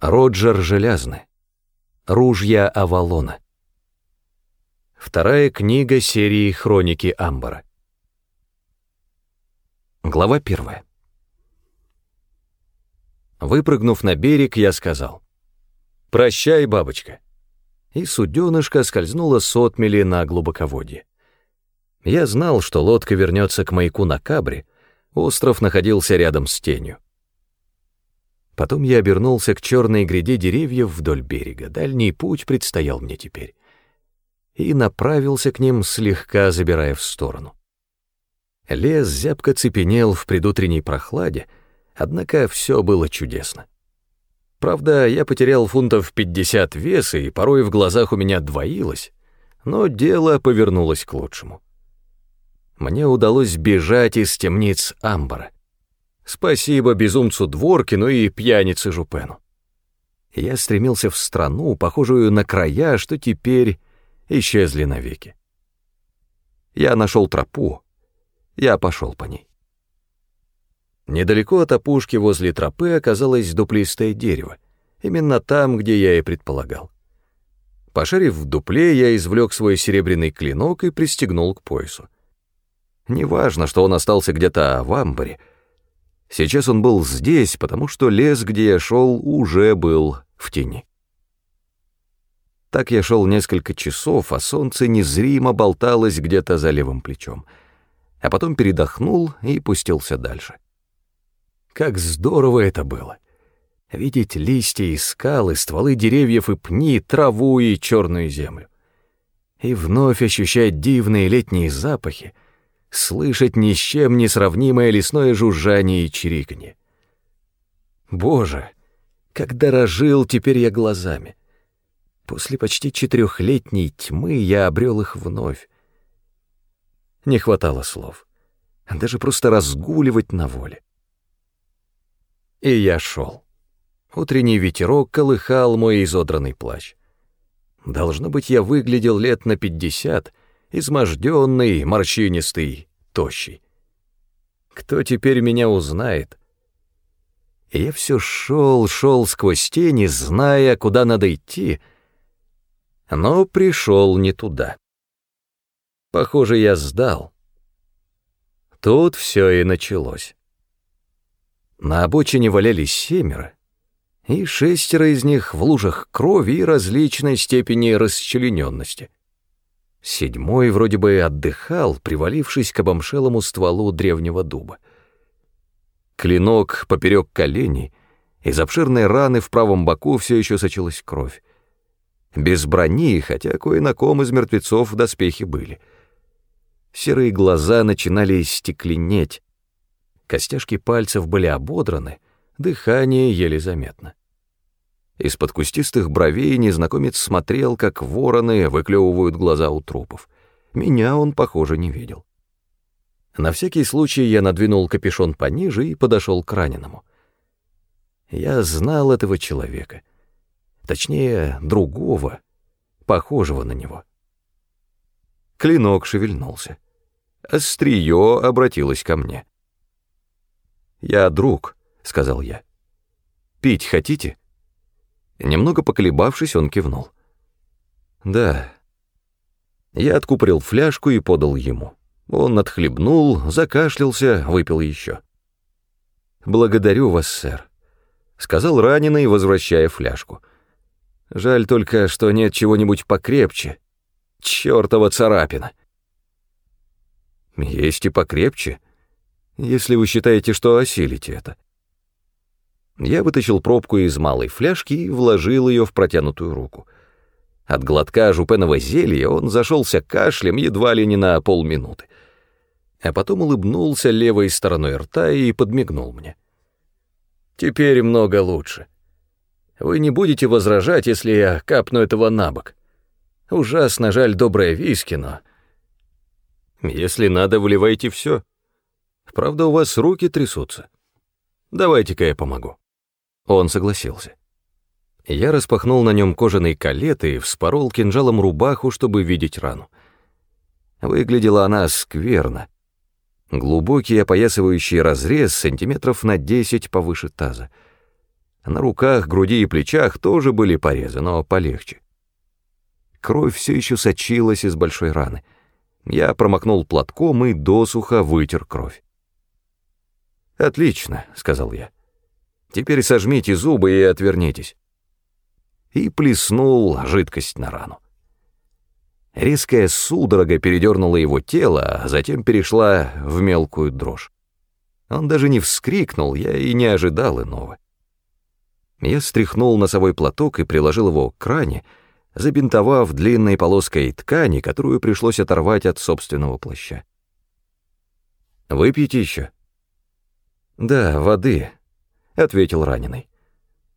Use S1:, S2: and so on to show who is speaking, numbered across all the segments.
S1: Роджер Железный. Ружья Авалона. Вторая книга серии «Хроники Амбара». Глава первая. Выпрыгнув на берег, я сказал «Прощай, бабочка». И суденышко скользнуло с отмели на глубоководье. Я знал, что лодка вернется к маяку на Кабре, остров находился рядом с тенью. Потом я обернулся к черной гряде деревьев вдоль берега. Дальний путь предстоял мне теперь. И направился к ним, слегка забирая в сторону. Лес зябко цепенел в предутренней прохладе, однако все было чудесно. Правда, я потерял фунтов 50 веса, и порой в глазах у меня двоилось, но дело повернулось к лучшему. Мне удалось бежать из темниц Амбара. Спасибо безумцу Дворкину и пьянице Жупену. Я стремился в страну, похожую на края, что теперь исчезли навеки. Я нашел тропу, я пошел по ней. Недалеко от опушки возле тропы оказалось дуплистое дерево, именно там, где я и предполагал. Пошарив в дупле, я извлек свой серебряный клинок и пристегнул к поясу. Неважно, что он остался где-то в амбаре — Сейчас он был здесь, потому что лес, где я шел, уже был в тени. Так я шел несколько часов, а солнце незримо болталось где-то за левым плечом. А потом передохнул и пустился дальше. Как здорово это было! Видеть листья и скалы, стволы деревьев и пни, траву и черную землю. И вновь ощущать дивные летние запахи — слышать ни с чем не сравнимое лесное жужжание и чириканье. Боже, как дорожил теперь я глазами. После почти четырехлетней тьмы я обрел их вновь. Не хватало слов. Даже просто разгуливать на воле. И я шел. Утренний ветерок колыхал мой изодранный плащ. Должно быть, я выглядел лет на пятьдесят, изможденный, морщинистый, тощий. Кто теперь меня узнает? И я все шел, шел сквозь тени, зная, куда надо идти, но пришел не туда. Похоже, я сдал. Тут все и началось. На обочине валялись семеро, и шестеро из них в лужах крови и различной степени расчлененности. Седьмой вроде бы отдыхал, привалившись к обомшелому стволу древнего дуба. Клинок поперек коленей, из обширной раны в правом боку все еще сочилась кровь. Без брони, хотя кое на ком из мертвецов в доспехи были. Серые глаза начинали стекленеть, костяшки пальцев были ободраны, дыхание еле заметно. Из-под кустистых бровей незнакомец смотрел, как вороны выклевывают глаза у трупов. Меня он, похоже, не видел. На всякий случай я надвинул капюшон пониже и подошел к раненому. Я знал этого человека. Точнее, другого, похожего на него. Клинок шевельнулся. Острие обратилось ко мне. «Я друг», — сказал я. «Пить хотите?» Немного поколебавшись, он кивнул. «Да». Я откупорил фляжку и подал ему. Он отхлебнул, закашлялся, выпил еще. «Благодарю вас, сэр», — сказал раненый, возвращая фляжку. «Жаль только, что нет чего-нибудь покрепче. Чёртова царапина!» «Есть и покрепче, если вы считаете, что осилите это». Я вытащил пробку из малой фляжки и вложил ее в протянутую руку. От глотка жупеного зелья он зашелся кашлем едва ли не на полминуты. А потом улыбнулся левой стороной рта и подмигнул мне. «Теперь много лучше. Вы не будете возражать, если я капну этого на бок. Ужасно жаль доброе виски, но...» «Если надо, вливайте все. Правда, у вас руки трясутся. Давайте-ка я помогу». Он согласился. Я распахнул на нем кожаный калет и вспорол кинжалом рубаху, чтобы видеть рану. Выглядела она скверно. Глубокий опоясывающий разрез сантиметров на десять повыше таза. На руках, груди и плечах тоже были порезы, но полегче. Кровь все еще сочилась из большой раны. Я промокнул платком и досуха вытер кровь. «Отлично», — сказал я. «Теперь сожмите зубы и отвернитесь». И плеснул жидкость на рану. Резкая судорога передернула его тело, а затем перешла в мелкую дрожь. Он даже не вскрикнул, я и не ожидал иного. Я стряхнул носовой платок и приложил его к ране, забинтовав длинной полоской ткани, которую пришлось оторвать от собственного плаща. «Выпейте еще?» «Да, воды», — ответил раненый.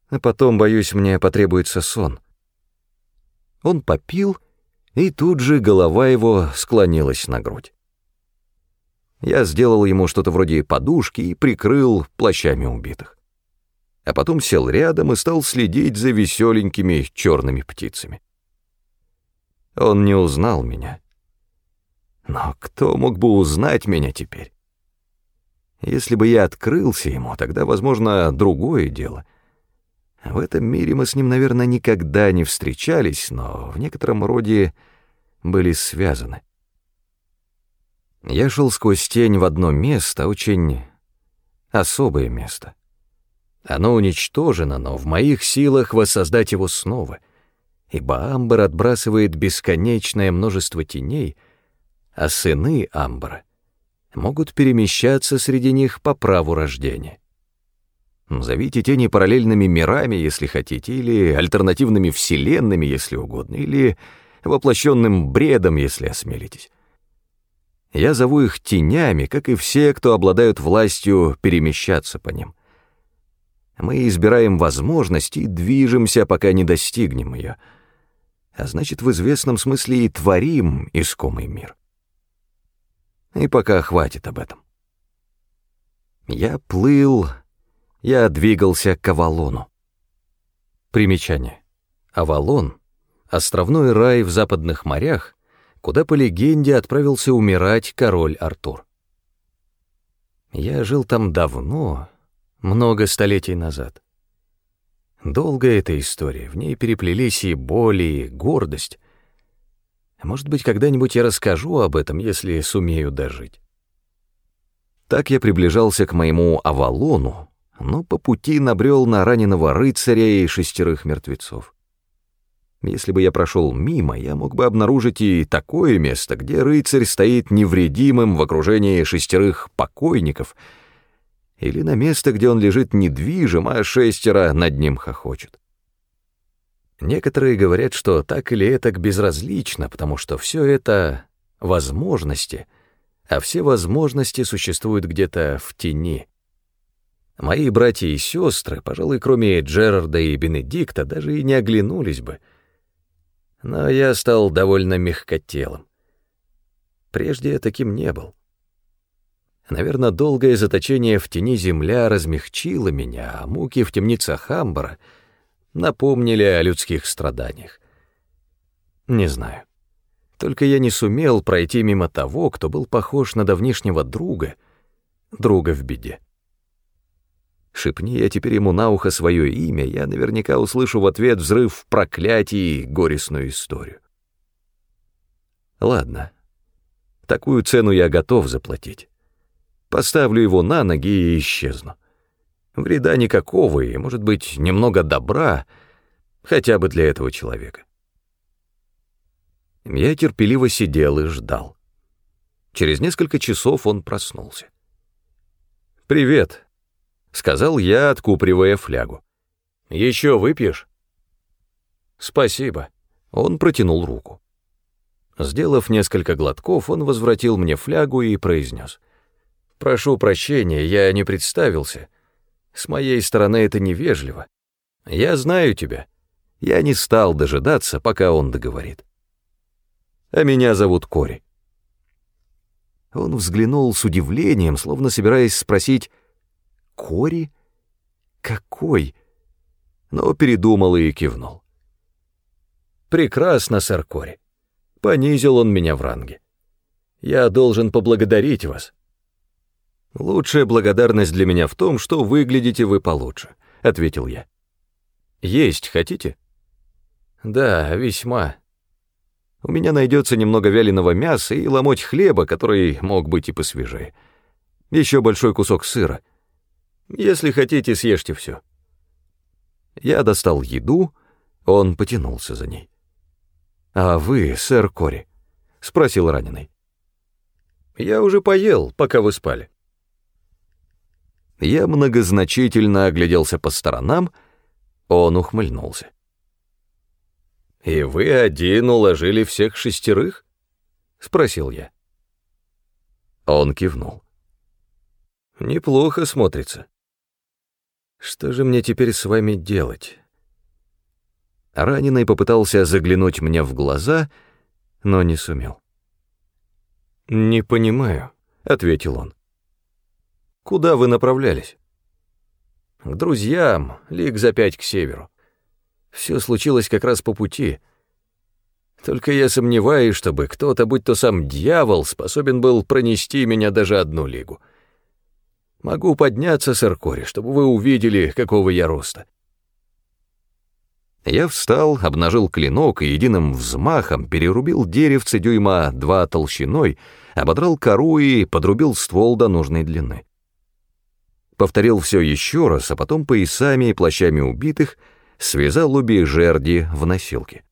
S1: «А потом, боюсь, мне потребуется сон». Он попил, и тут же голова его склонилась на грудь. Я сделал ему что-то вроде подушки и прикрыл плащами убитых а потом сел рядом и стал следить за веселенькими черными птицами. Он не узнал меня. Но кто мог бы узнать меня теперь? Если бы я открылся ему, тогда, возможно, другое дело. В этом мире мы с ним, наверное, никогда не встречались, но в некотором роде были связаны. Я шел сквозь тень в одно место, очень особое место — оно уничтожено, но в моих силах воссоздать его снова, ибо Амбар отбрасывает бесконечное множество теней, а сыны Амбара могут перемещаться среди них по праву рождения. Зовите тени параллельными мирами, если хотите, или альтернативными вселенными, если угодно, или воплощенным бредом, если осмелитесь. Я зову их тенями, как и все, кто обладают властью перемещаться по ним — мы избираем возможность и движемся, пока не достигнем ее. А значит, в известном смысле и творим искомый мир. И пока хватит об этом. Я плыл, я двигался к Авалону. Примечание. Авалон — островной рай в западных морях, куда по легенде отправился умирать король Артур. Я жил там давно, много столетий назад. Долгая эта история, в ней переплелись и боли, и гордость. Может быть, когда-нибудь я расскажу об этом, если сумею дожить. Так я приближался к моему Авалону, но по пути набрел на раненого рыцаря и шестерых мертвецов. Если бы я прошел мимо, я мог бы обнаружить и такое место, где рыцарь стоит невредимым в окружении шестерых покойников — или на место, где он лежит недвижим, а шестеро над ним хохочут. Некоторые говорят, что так или этак безразлично, потому что все это — возможности, а все возможности существуют где-то в тени. Мои братья и сестры, пожалуй, кроме Джерарда и Бенедикта, даже и не оглянулись бы. Но я стал довольно мягкотелым. Прежде я таким не был. Наверное, долгое заточение в тени земля размягчило меня, а муки в темницах Амбара напомнили о людских страданиях. Не знаю. Только я не сумел пройти мимо того, кто был похож на давнишнего друга, друга в беде. Шепни я теперь ему на ухо свое имя, я наверняка услышу в ответ взрыв проклятий и горестную историю. Ладно, такую цену я готов заплатить. Поставлю его на ноги и исчезну. Вреда никакого и, может быть, немного добра, хотя бы для этого человека. Я терпеливо сидел и ждал. Через несколько часов он проснулся. «Привет», — сказал я, откупривая флягу. «Еще выпьешь?» «Спасибо». Он протянул руку. Сделав несколько глотков, он возвратил мне флягу и произнес — Прошу прощения, я не представился. С моей стороны это невежливо. Я знаю тебя. Я не стал дожидаться, пока он договорит. А меня зовут Кори. Он взглянул с удивлением, словно собираясь спросить «Кори? Какой?» Но передумал и кивнул. «Прекрасно, сэр Кори. Понизил он меня в ранге. Я должен поблагодарить вас. «Лучшая благодарность для меня в том, что выглядите вы получше», — ответил я. Есть хотите? Да, весьма. У меня найдется немного вяленого мяса и ломоть хлеба, который мог быть и посвежее. Еще большой кусок сыра. Если хотите, съешьте все. Я достал еду, он потянулся за ней. «А вы, сэр Кори?» — спросил раненый. «Я уже поел, пока вы спали». Я многозначительно огляделся по сторонам, он ухмыльнулся. «И вы один уложили всех шестерых?» — спросил я. Он кивнул. «Неплохо смотрится. Что же мне теперь с вами делать?» Раненый попытался заглянуть мне в глаза, но не сумел. «Не понимаю», — ответил он. «Куда вы направлялись?» «К друзьям, лиг за пять к северу. Все случилось как раз по пути. Только я сомневаюсь, чтобы кто-то, будь то сам дьявол, способен был пронести меня даже одну лигу. Могу подняться, сэр Кори, чтобы вы увидели, какого я роста». Я встал, обнажил клинок и единым взмахом перерубил деревце дюйма два толщиной, ободрал кору и подрубил ствол до нужной длины. Повторил все еще раз, а потом поясами и плащами убитых связал обе жерди в носилке.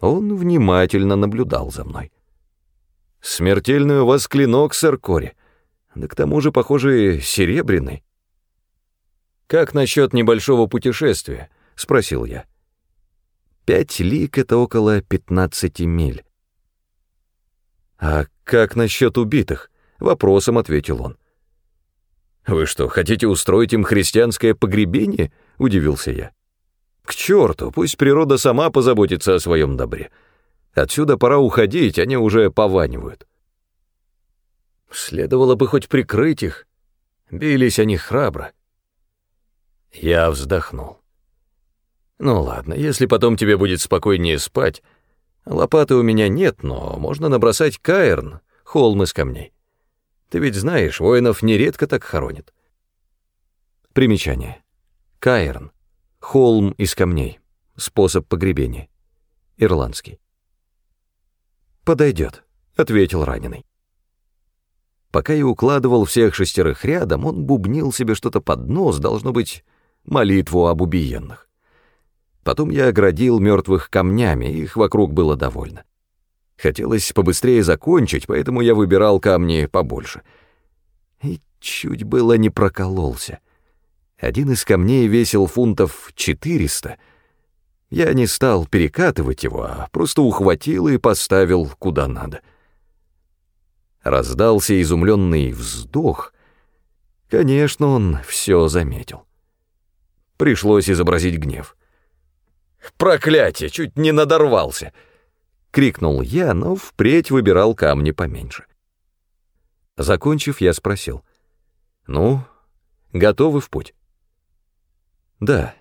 S1: Он внимательно наблюдал за мной. «Смертельный у вас клинок, сэр Кори, да к тому же, похоже, серебряный. Как насчет небольшого путешествия?» — спросил я. «Пять лик — это около пятнадцати миль». «А как насчет убитых?» — вопросом ответил он. «Вы что, хотите устроить им христианское погребение?» — удивился я. «К черту, пусть природа сама позаботится о своем добре. Отсюда пора уходить, они уже пованивают». Следовало бы хоть прикрыть их. Бились они храбро. Я вздохнул. Ну ладно, если потом тебе будет спокойнее спать. Лопаты у меня нет, но можно набросать каэрн, холм из камней. Ты ведь знаешь, воинов нередко так хоронят. Примечание. Каэрн. Холм из камней. Способ погребения. Ирландский. «Подойдет», — ответил раненый. Пока я укладывал всех шестерых рядом, он бубнил себе что-то под нос, должно быть, молитву об убиенных. Потом я оградил мертвых камнями, их вокруг было довольно. Хотелось побыстрее закончить, поэтому я выбирал камни побольше. И чуть было не прокололся. Один из камней весил фунтов 400. Я не стал перекатывать его, а просто ухватил и поставил куда надо. Раздался изумленный вздох. Конечно, он все заметил. Пришлось изобразить гнев. Проклятие, чуть не надорвался!» — крикнул я, но впредь выбирал камни поменьше. Закончив, я спросил. «Ну, готовы в путь?» «Да».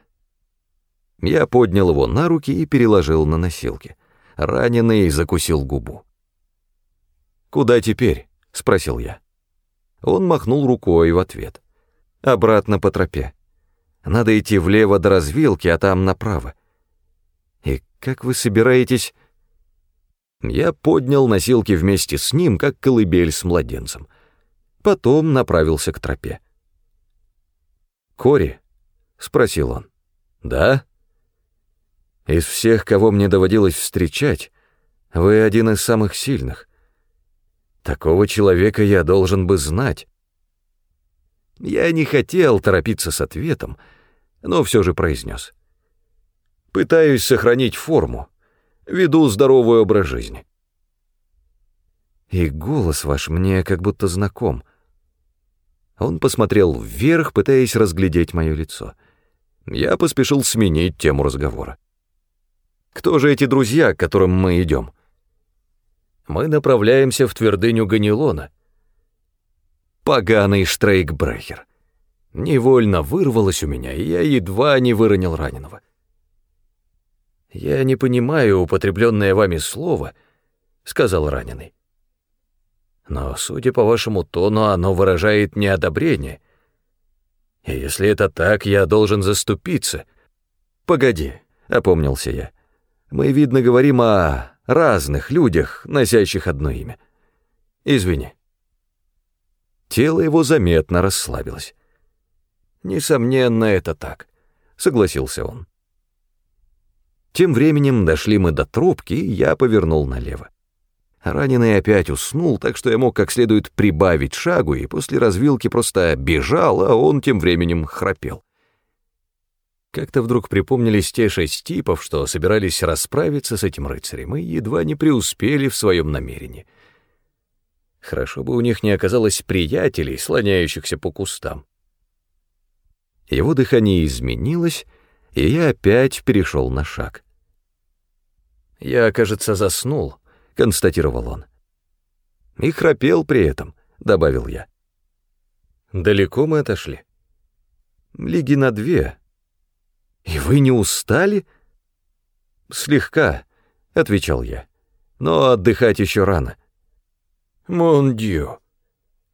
S1: Я поднял его на руки и переложил на носилки. Раненый закусил губу. «Куда теперь?» — спросил я. Он махнул рукой в ответ. «Обратно по тропе. Надо идти влево до развилки, а там направо. «И как вы собираетесь...» Я поднял носилки вместе с ним, как колыбель с младенцем. Потом направился к тропе. «Кори?» — спросил он. «Да?» «Из всех, кого мне доводилось встречать, вы один из самых сильных. Такого человека я должен бы знать». Я не хотел торопиться с ответом, но все же произнес. Пытаюсь сохранить форму. Веду здоровый образ жизни. И голос ваш мне как будто знаком. Он посмотрел вверх, пытаясь разглядеть мое лицо. Я поспешил сменить тему разговора. Кто же эти друзья, к которым мы идем? Мы направляемся в твердыню Ганилона. Поганый штрейкбрехер. Невольно вырвалось у меня, и я едва не выронил раненого. «Я не понимаю употребленное вами слово», — сказал раненый. «Но, судя по вашему тону, оно выражает неодобрение. И если это так, я должен заступиться». «Погоди», — опомнился я. «Мы, видно, говорим о разных людях, носящих одно имя. Извини». Тело его заметно расслабилось. «Несомненно, это так», — согласился он. Тем временем дошли мы до трубки, и я повернул налево. Раненый опять уснул, так что я мог как следует прибавить шагу, и после развилки просто бежал, а он тем временем храпел. Как-то вдруг припомнились те шесть типов, что собирались расправиться с этим рыцарем, и едва не преуспели в своем намерении. Хорошо бы у них не оказалось приятелей, слоняющихся по кустам. Его дыхание изменилось, и я опять перешел на шаг. Я, кажется, заснул, — констатировал он. «И храпел при этом», — добавил я. «Далеко мы отошли?» «Лиги на две». «И вы не устали?» «Слегка», — отвечал я. «Но отдыхать еще рано». «Мондью,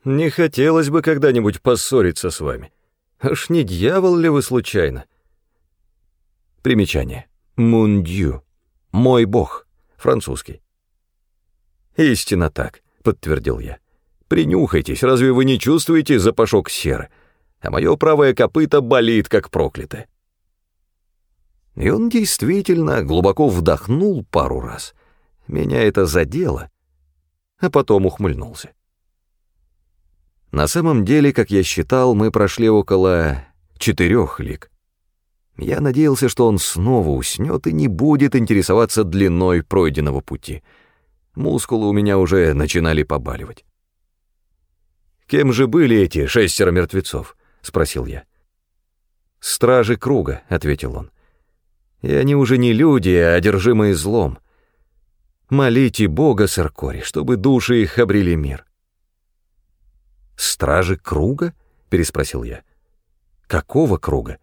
S1: не хотелось бы когда-нибудь поссориться с вами. Аж не дьявол ли вы случайно?» Примечание. «Мундью. Мой бог. Французский. «Истинно так», — подтвердил я. «Принюхайтесь, разве вы не чувствуете запашок серы? А мое правое копыто болит, как проклятое». И он действительно глубоко вдохнул пару раз. Меня это задело, а потом ухмыльнулся. На самом деле, как я считал, мы прошли около четырех лиг. Я надеялся, что он снова уснет и не будет интересоваться длиной пройденного пути — Мускулы у меня уже начинали побаливать. «Кем же были эти шестеро мертвецов?» — спросил я. «Стражи круга», — ответил он. «И они уже не люди, а одержимые злом. Молите Бога, Саркори, чтобы души их обрели мир». «Стражи круга?» — переспросил я. «Какого круга?»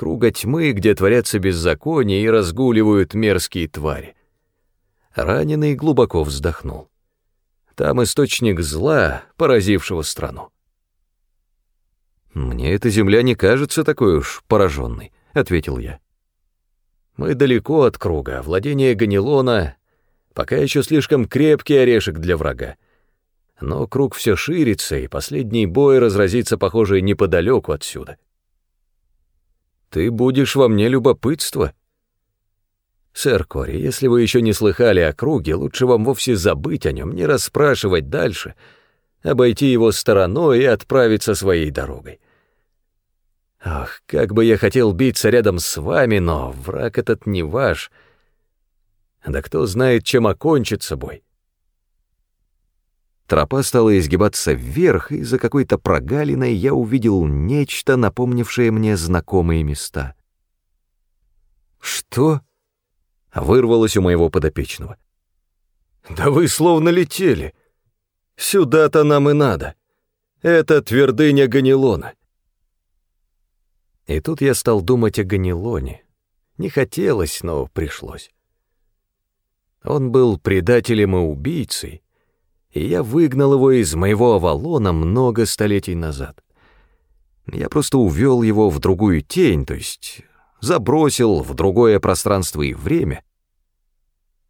S1: «Круга тьмы, где творятся беззакония и разгуливают мерзкие твари. Раненый глубоко вздохнул. Там источник зла, поразившего страну. «Мне эта земля не кажется такой уж пораженной», — ответил я. «Мы далеко от круга, владение Ганилона пока еще слишком крепкий орешек для врага. Но круг все ширится, и последний бой разразится, похоже, неподалеку отсюда». «Ты будешь во мне любопытство», «Сэр Кори, если вы еще не слыхали о круге, лучше вам вовсе забыть о нем, не расспрашивать дальше, обойти его стороной и отправиться своей дорогой. Ах, как бы я хотел биться рядом с вами, но враг этот не ваш. Да кто знает, чем окончится бой». Тропа стала изгибаться вверх, и за какой-то прогалиной я увидел нечто, напомнившее мне знакомые места. «Что?» вырвалось у моего подопечного. «Да вы словно летели. Сюда-то нам и надо. Это твердыня Ганилона». И тут я стал думать о Ганилоне. Не хотелось, но пришлось. Он был предателем и убийцей, и я выгнал его из моего Авалона много столетий назад. Я просто увел его в другую тень, то есть забросил в другое пространство и время.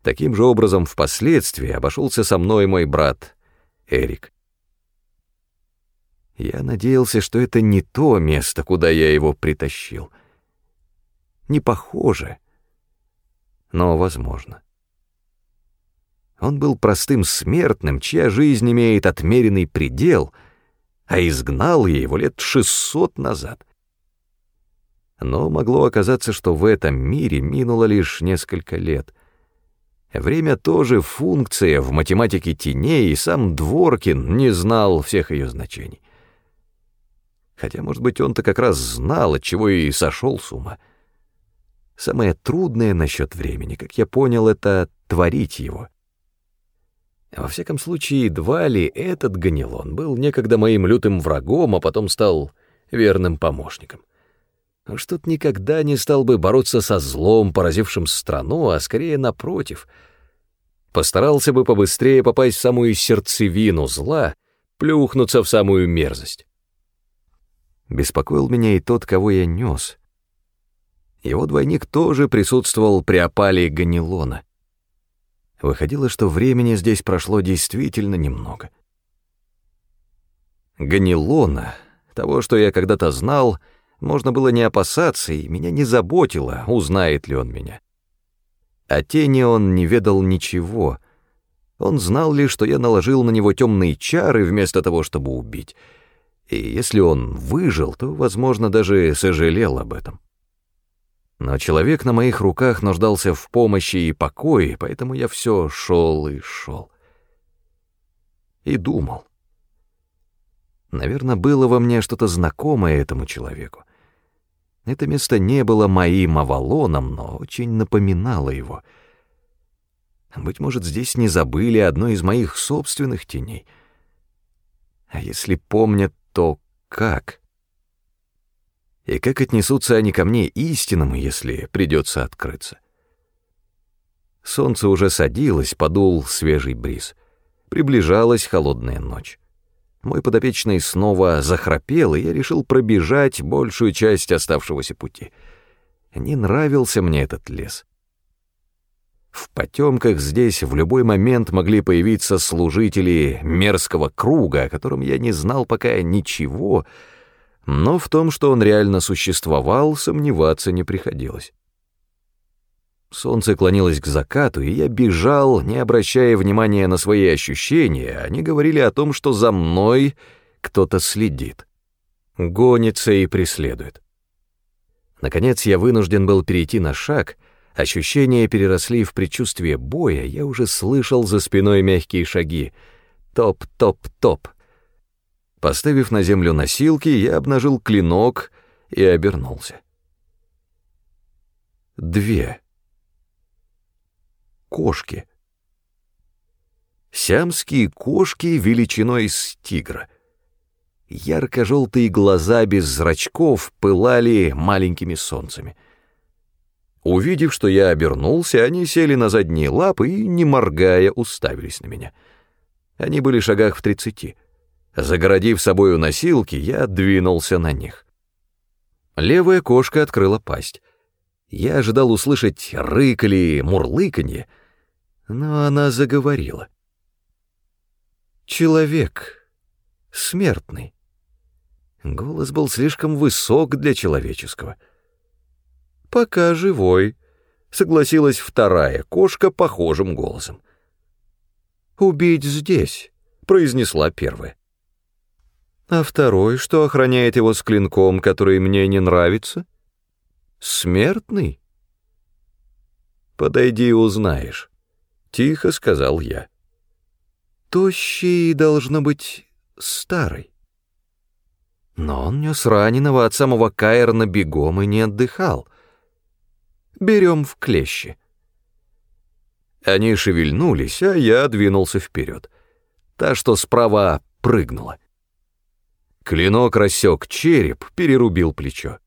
S1: Таким же образом впоследствии обошелся со мной мой брат Эрик. Я надеялся, что это не то место, куда я его притащил. Не похоже, но возможно. Он был простым смертным, чья жизнь имеет отмеренный предел, а изгнал я его лет шестьсот назад. Но могло оказаться, что в этом мире минуло лишь несколько лет. Время тоже функция в математике теней, и сам Дворкин не знал всех ее значений. Хотя, может быть, он-то как раз знал, от чего и сошел с ума. Самое трудное насчет времени, как я понял, это творить его. Во всяком случае, едва ли этот Ганилон был некогда моим лютым врагом, а потом стал верным помощником. Уж тут никогда не стал бы бороться со злом, поразившим страну, а скорее напротив. Постарался бы побыстрее попасть в самую сердцевину зла, плюхнуться в самую мерзость. Беспокоил меня и тот, кого я нес. Его двойник тоже присутствовал при опале Ганилона. Выходило, что времени здесь прошло действительно немного. Ганилона, того, что я когда-то знал, можно было не опасаться, и меня не заботило, узнает ли он меня. О тени он не ведал ничего. Он знал лишь, что я наложил на него темные чары вместо того, чтобы убить. И если он выжил, то, возможно, даже сожалел об этом. Но человек на моих руках нуждался в помощи и покое, поэтому я все шел и шел. И думал. Наверное, было во мне что-то знакомое этому человеку. Это место не было моим Авалоном, но очень напоминало его. Быть может, здесь не забыли одной из моих собственных теней. А если помнят, то как? И как отнесутся они ко мне истинному, если придется открыться? Солнце уже садилось, подул свежий бриз. Приближалась холодная ночь. Мой подопечный снова захрапел, и я решил пробежать большую часть оставшегося пути. Не нравился мне этот лес. В потемках здесь в любой момент могли появиться служители мерзкого круга, о котором я не знал пока ничего, но в том, что он реально существовал, сомневаться не приходилось. Солнце клонилось к закату, и я бежал, не обращая внимания на свои ощущения. Они говорили о том, что за мной кто-то следит, гонится и преследует. Наконец я вынужден был перейти на шаг. Ощущения переросли в предчувствие боя. Я уже слышал за спиной мягкие шаги. Топ-топ-топ. Поставив на землю носилки, я обнажил клинок и обернулся. Две кошки. Сиамские кошки величиной с тигра. Ярко-желтые глаза без зрачков пылали маленькими солнцами. Увидев, что я обернулся, они сели на задние лапы и, не моргая, уставились на меня. Они были шагах в тридцати. Загородив собою носилки, я двинулся на них. Левая кошка открыла пасть. Я ожидал услышать рык или мурлыканье, но она заговорила. «Человек, смертный». Голос был слишком высок для человеческого. «Пока живой», — согласилась вторая кошка похожим голосом. «Убить здесь», — произнесла первая. «А второй, что охраняет его с клинком, который мне не нравится?» «Смертный?» «Подойди и узнаешь». — тихо сказал я. Тощий должно быть старый. Но он нес раненого от самого Каэрна бегом и не отдыхал. Берем в клещи. Они шевельнулись, а я двинулся вперед. Та, что справа, прыгнула. Клинок рассек череп, перерубил плечо.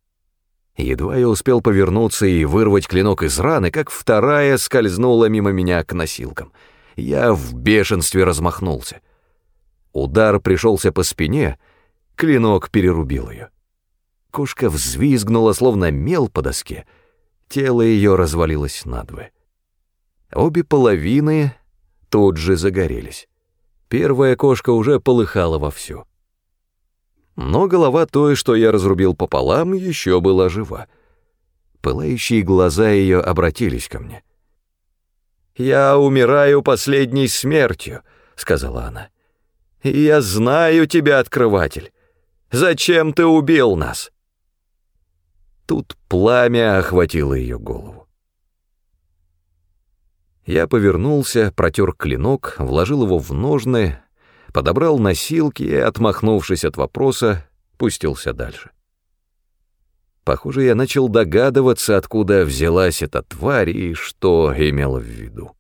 S1: Едва я успел повернуться и вырвать клинок из раны, как вторая скользнула мимо меня к носилкам. Я в бешенстве размахнулся. Удар пришелся по спине, клинок перерубил ее. Кошка взвизгнула, словно мел по доске. Тело ее развалилось надвое. Обе половины тут же загорелись. Первая кошка уже полыхала вовсю но голова той, что я разрубил пополам, еще была жива. Пылающие глаза ее обратились ко мне. «Я умираю последней смертью», — сказала она. «И я знаю тебя, открыватель. Зачем ты убил нас?» Тут пламя охватило ее голову. Я повернулся, протер клинок, вложил его в ножны, подобрал носилки и, отмахнувшись от вопроса, пустился дальше. Похоже, я начал догадываться, откуда взялась эта тварь и что имела в виду.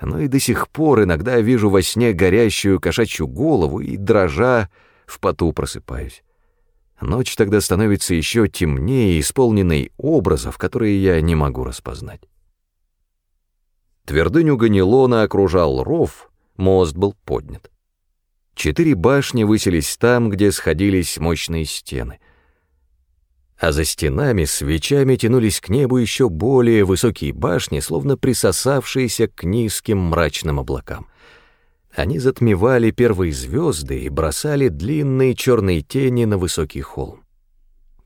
S1: Но и до сих пор иногда вижу во сне горящую кошачью голову и, дрожа, в поту просыпаюсь. Ночь тогда становится еще темнее, исполненной образов, которые я не могу распознать. Твердыню Ганилона окружал ров, мост был поднят. Четыре башни высились там, где сходились мощные стены. а за стенами свечами тянулись к небу еще более высокие башни, словно присосавшиеся к низким мрачным облакам. Они затмевали первые звезды и бросали длинные черные тени на высокий холм.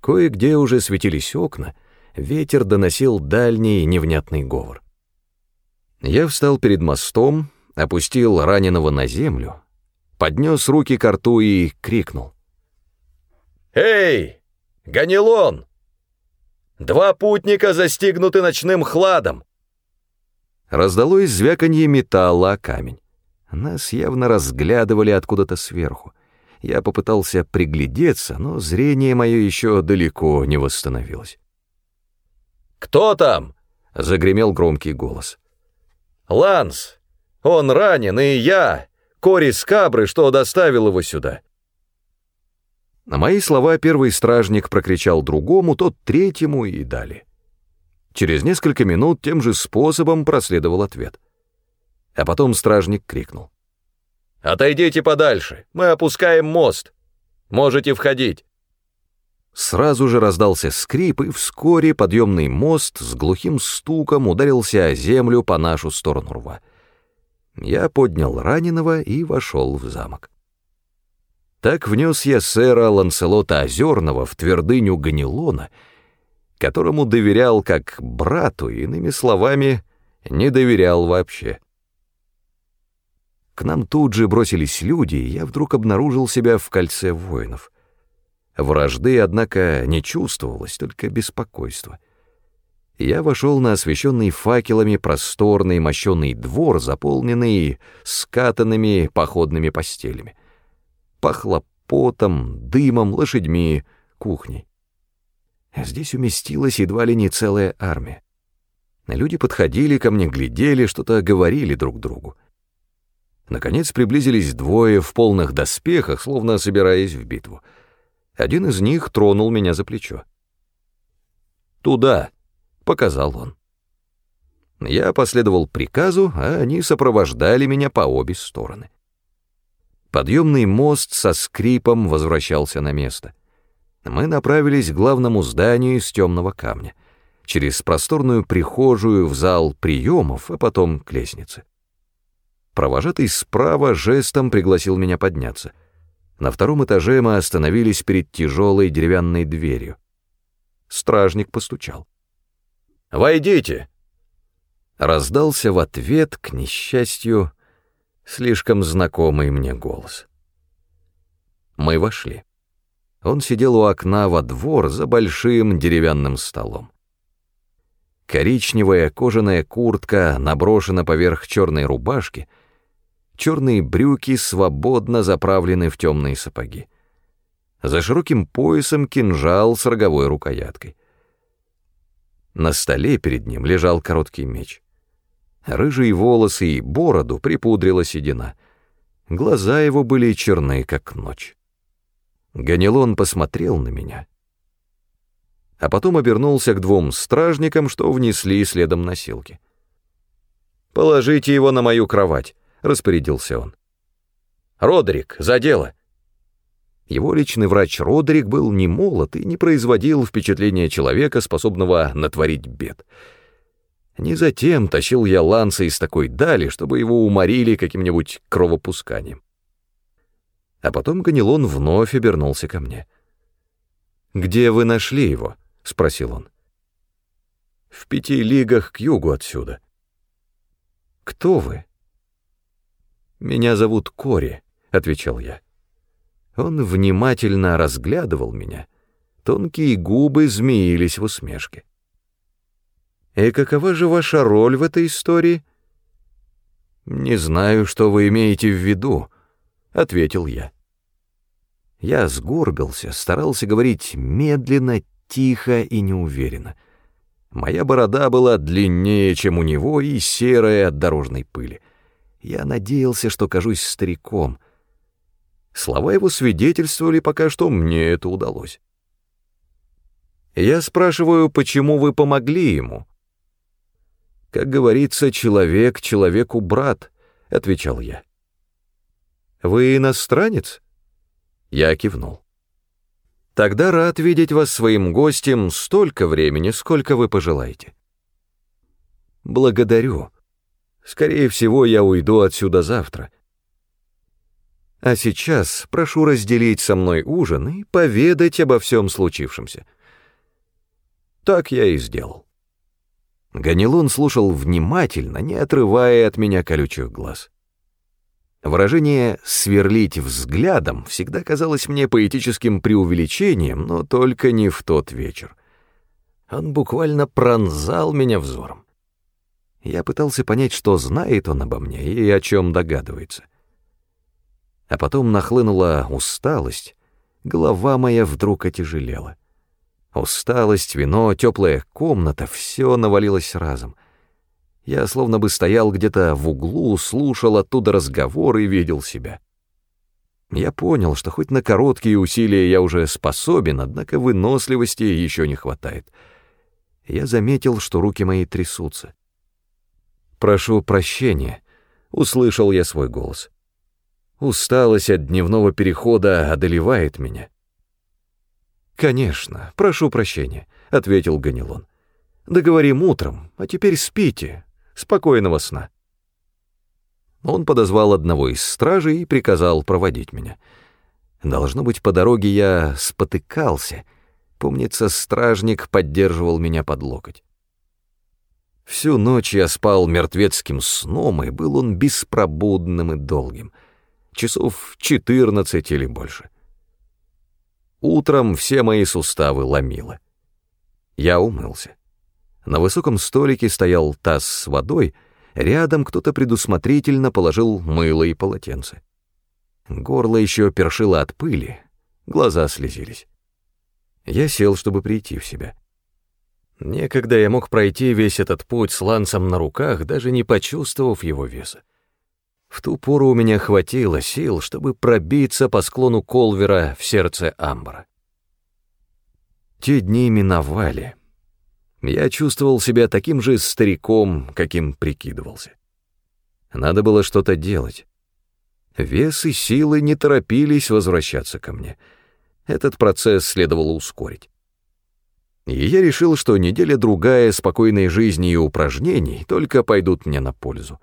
S1: Кое-где уже светились окна, ветер доносил дальний невнятный говор. Я встал перед мостом, опустил раненого на землю, поднес руки к рту и крикнул. «Эй, Ганилон! Два путника застигнуты ночным хладом!» Раздалось звяканье металла о камень. Нас явно разглядывали откуда-то сверху. Я попытался приглядеться, но зрение мое еще далеко не восстановилось. «Кто там?» — загремел громкий голос. «Ланс! Он ранен, и я, Кори Скабры, что доставил его сюда!» На мои слова первый стражник прокричал другому, тот третьему и далее. Через несколько минут тем же способом проследовал ответ. А потом стражник крикнул. «Отойдите подальше, мы опускаем мост. Можете входить». Сразу же раздался скрип, и вскоре подъемный мост с глухим стуком ударился о землю по нашу сторону рва. Я поднял раненого и вошел в замок. Так внес я сэра Ланселота Озерного в твердыню Ганилона, которому доверял как брату, иными словами, не доверял вообще. К нам тут же бросились люди, и я вдруг обнаружил себя в кольце воинов. Вражды, однако, не чувствовалось, только беспокойство. Я вошел на освещенный факелами просторный мощенный двор, заполненный скатанными походными постелями. Пахло потом, дымом, лошадьми, кухней. Здесь уместилась едва ли не целая армия. Люди подходили ко мне, глядели, что-то говорили друг другу. Наконец приблизились двое в полных доспехах, словно собираясь в битву. Один из них тронул меня за плечо. «Туда», — показал он. Я последовал приказу, а они сопровождали меня по обе стороны. Подъемный мост со скрипом возвращался на место. Мы направились к главному зданию из темного камня, через просторную прихожую в зал приемов, а потом к лестнице. Провожатый справа жестом пригласил меня подняться. На втором этаже мы остановились перед тяжелой деревянной дверью. Стражник постучал. «Войдите!» Раздался в ответ, к несчастью, слишком знакомый мне голос. Мы вошли. Он сидел у окна во двор за большим деревянным столом. Коричневая кожаная куртка наброшена поверх черной рубашки — черные брюки свободно заправлены в темные сапоги. За широким поясом кинжал с роговой рукояткой. На столе перед ним лежал короткий меч. Рыжие волосы и бороду припудрила седина. Глаза его были черны, как ночь. Ганилон посмотрел на меня, а потом обернулся к двум стражникам, что внесли следом носилки. «Положите его на мою кровать», распорядился он. «Родерик, за дело!» Его личный врач Родерик был не молод и не производил впечатления человека, способного натворить бед. Не затем тащил я Ланса из такой дали, чтобы его уморили каким-нибудь кровопусканием. А потом Ганилон вновь обернулся ко мне. «Где вы нашли его?» — спросил он. «В пяти лигах к югу отсюда». «Кто вы?» «Меня зовут Кори», — отвечал я. Он внимательно разглядывал меня. Тонкие губы змеились в усмешке. «И какова же ваша роль в этой истории?» «Не знаю, что вы имеете в виду», — ответил я. Я сгорбился, старался говорить медленно, тихо и неуверенно. Моя борода была длиннее, чем у него, и серая от дорожной пыли. Я надеялся, что кажусь стариком. Слова его свидетельствовали пока что, мне это удалось. Я спрашиваю, почему вы помогли ему? Как говорится, человек человеку брат, — отвечал я. Вы иностранец? Я кивнул. Тогда рад видеть вас своим гостем столько времени, сколько вы пожелаете. Благодарю. Скорее всего, я уйду отсюда завтра. А сейчас прошу разделить со мной ужин и поведать обо всем случившемся. Так я и сделал. Ганилон слушал внимательно, не отрывая от меня колючих глаз. Выражение «сверлить взглядом» всегда казалось мне поэтическим преувеличением, но только не в тот вечер. Он буквально пронзал меня взором. Я пытался понять, что знает он обо мне и о чем догадывается. А потом нахлынула усталость, голова моя вдруг отяжелела. Усталость, вино, теплая комната — все навалилось разом. Я словно бы стоял где-то в углу, слушал оттуда разговор и видел себя. Я понял, что хоть на короткие усилия я уже способен, однако выносливости еще не хватает. Я заметил, что руки мои трясутся. «Прошу прощения», — услышал я свой голос. Усталость от дневного перехода одолевает меня. «Конечно, прошу прощения», — ответил Ганилон. «Договорим утром, а теперь спите. Спокойного сна». Он подозвал одного из стражей и приказал проводить меня. Должно быть, по дороге я спотыкался. Помнится, стражник поддерживал меня под локоть. Всю ночь я спал мертвецким сном, и был он беспробудным и долгим. Часов четырнадцать или больше. Утром все мои суставы ломило. Я умылся. На высоком столике стоял таз с водой, рядом кто-то предусмотрительно положил мыло и полотенце. Горло еще першило от пыли, глаза слезились. Я сел, чтобы прийти в себя. Некогда я мог пройти весь этот путь с ланцем на руках, даже не почувствовав его веса. В ту пору у меня хватило сил, чтобы пробиться по склону Колвера в сердце Амбра. Те дни миновали. Я чувствовал себя таким же стариком, каким прикидывался. Надо было что-то делать. Вес и силы не торопились возвращаться ко мне. Этот процесс следовало ускорить. И я решил, что неделя-другая спокойной жизни и упражнений только пойдут мне на пользу.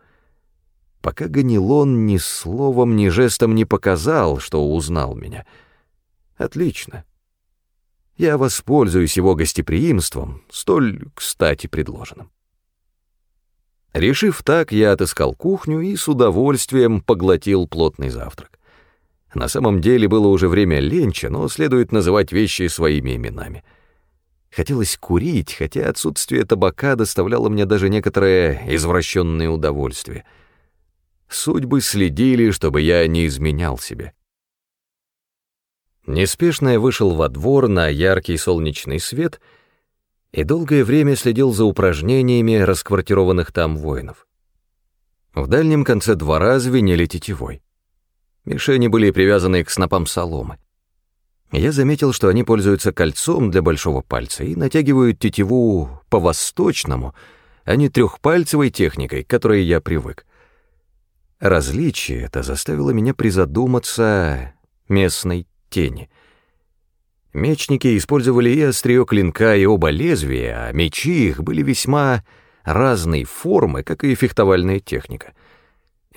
S1: Пока Ганилон ни словом, ни жестом не показал, что узнал меня. Отлично. Я воспользуюсь его гостеприимством, столь кстати предложенным. Решив так, я отыскал кухню и с удовольствием поглотил плотный завтрак. На самом деле было уже время ленча, но следует называть вещи своими именами — Хотелось курить, хотя отсутствие табака доставляло мне даже некоторое извращенное удовольствие. Судьбы следили, чтобы я не изменял себе. Неспешно я вышел во двор на яркий солнечный свет и долгое время следил за упражнениями расквартированных там воинов. В дальнем конце двора звенели тетивой. Мишени были привязаны к снопам соломы. Я заметил, что они пользуются кольцом для большого пальца и натягивают тетиву по-восточному, а не трехпальцевой техникой, к которой я привык. Различие это заставило меня призадуматься местной тени. Мечники использовали и острие клинка, и оба лезвия, а мечи их были весьма разной формы, как и фехтовальная техника.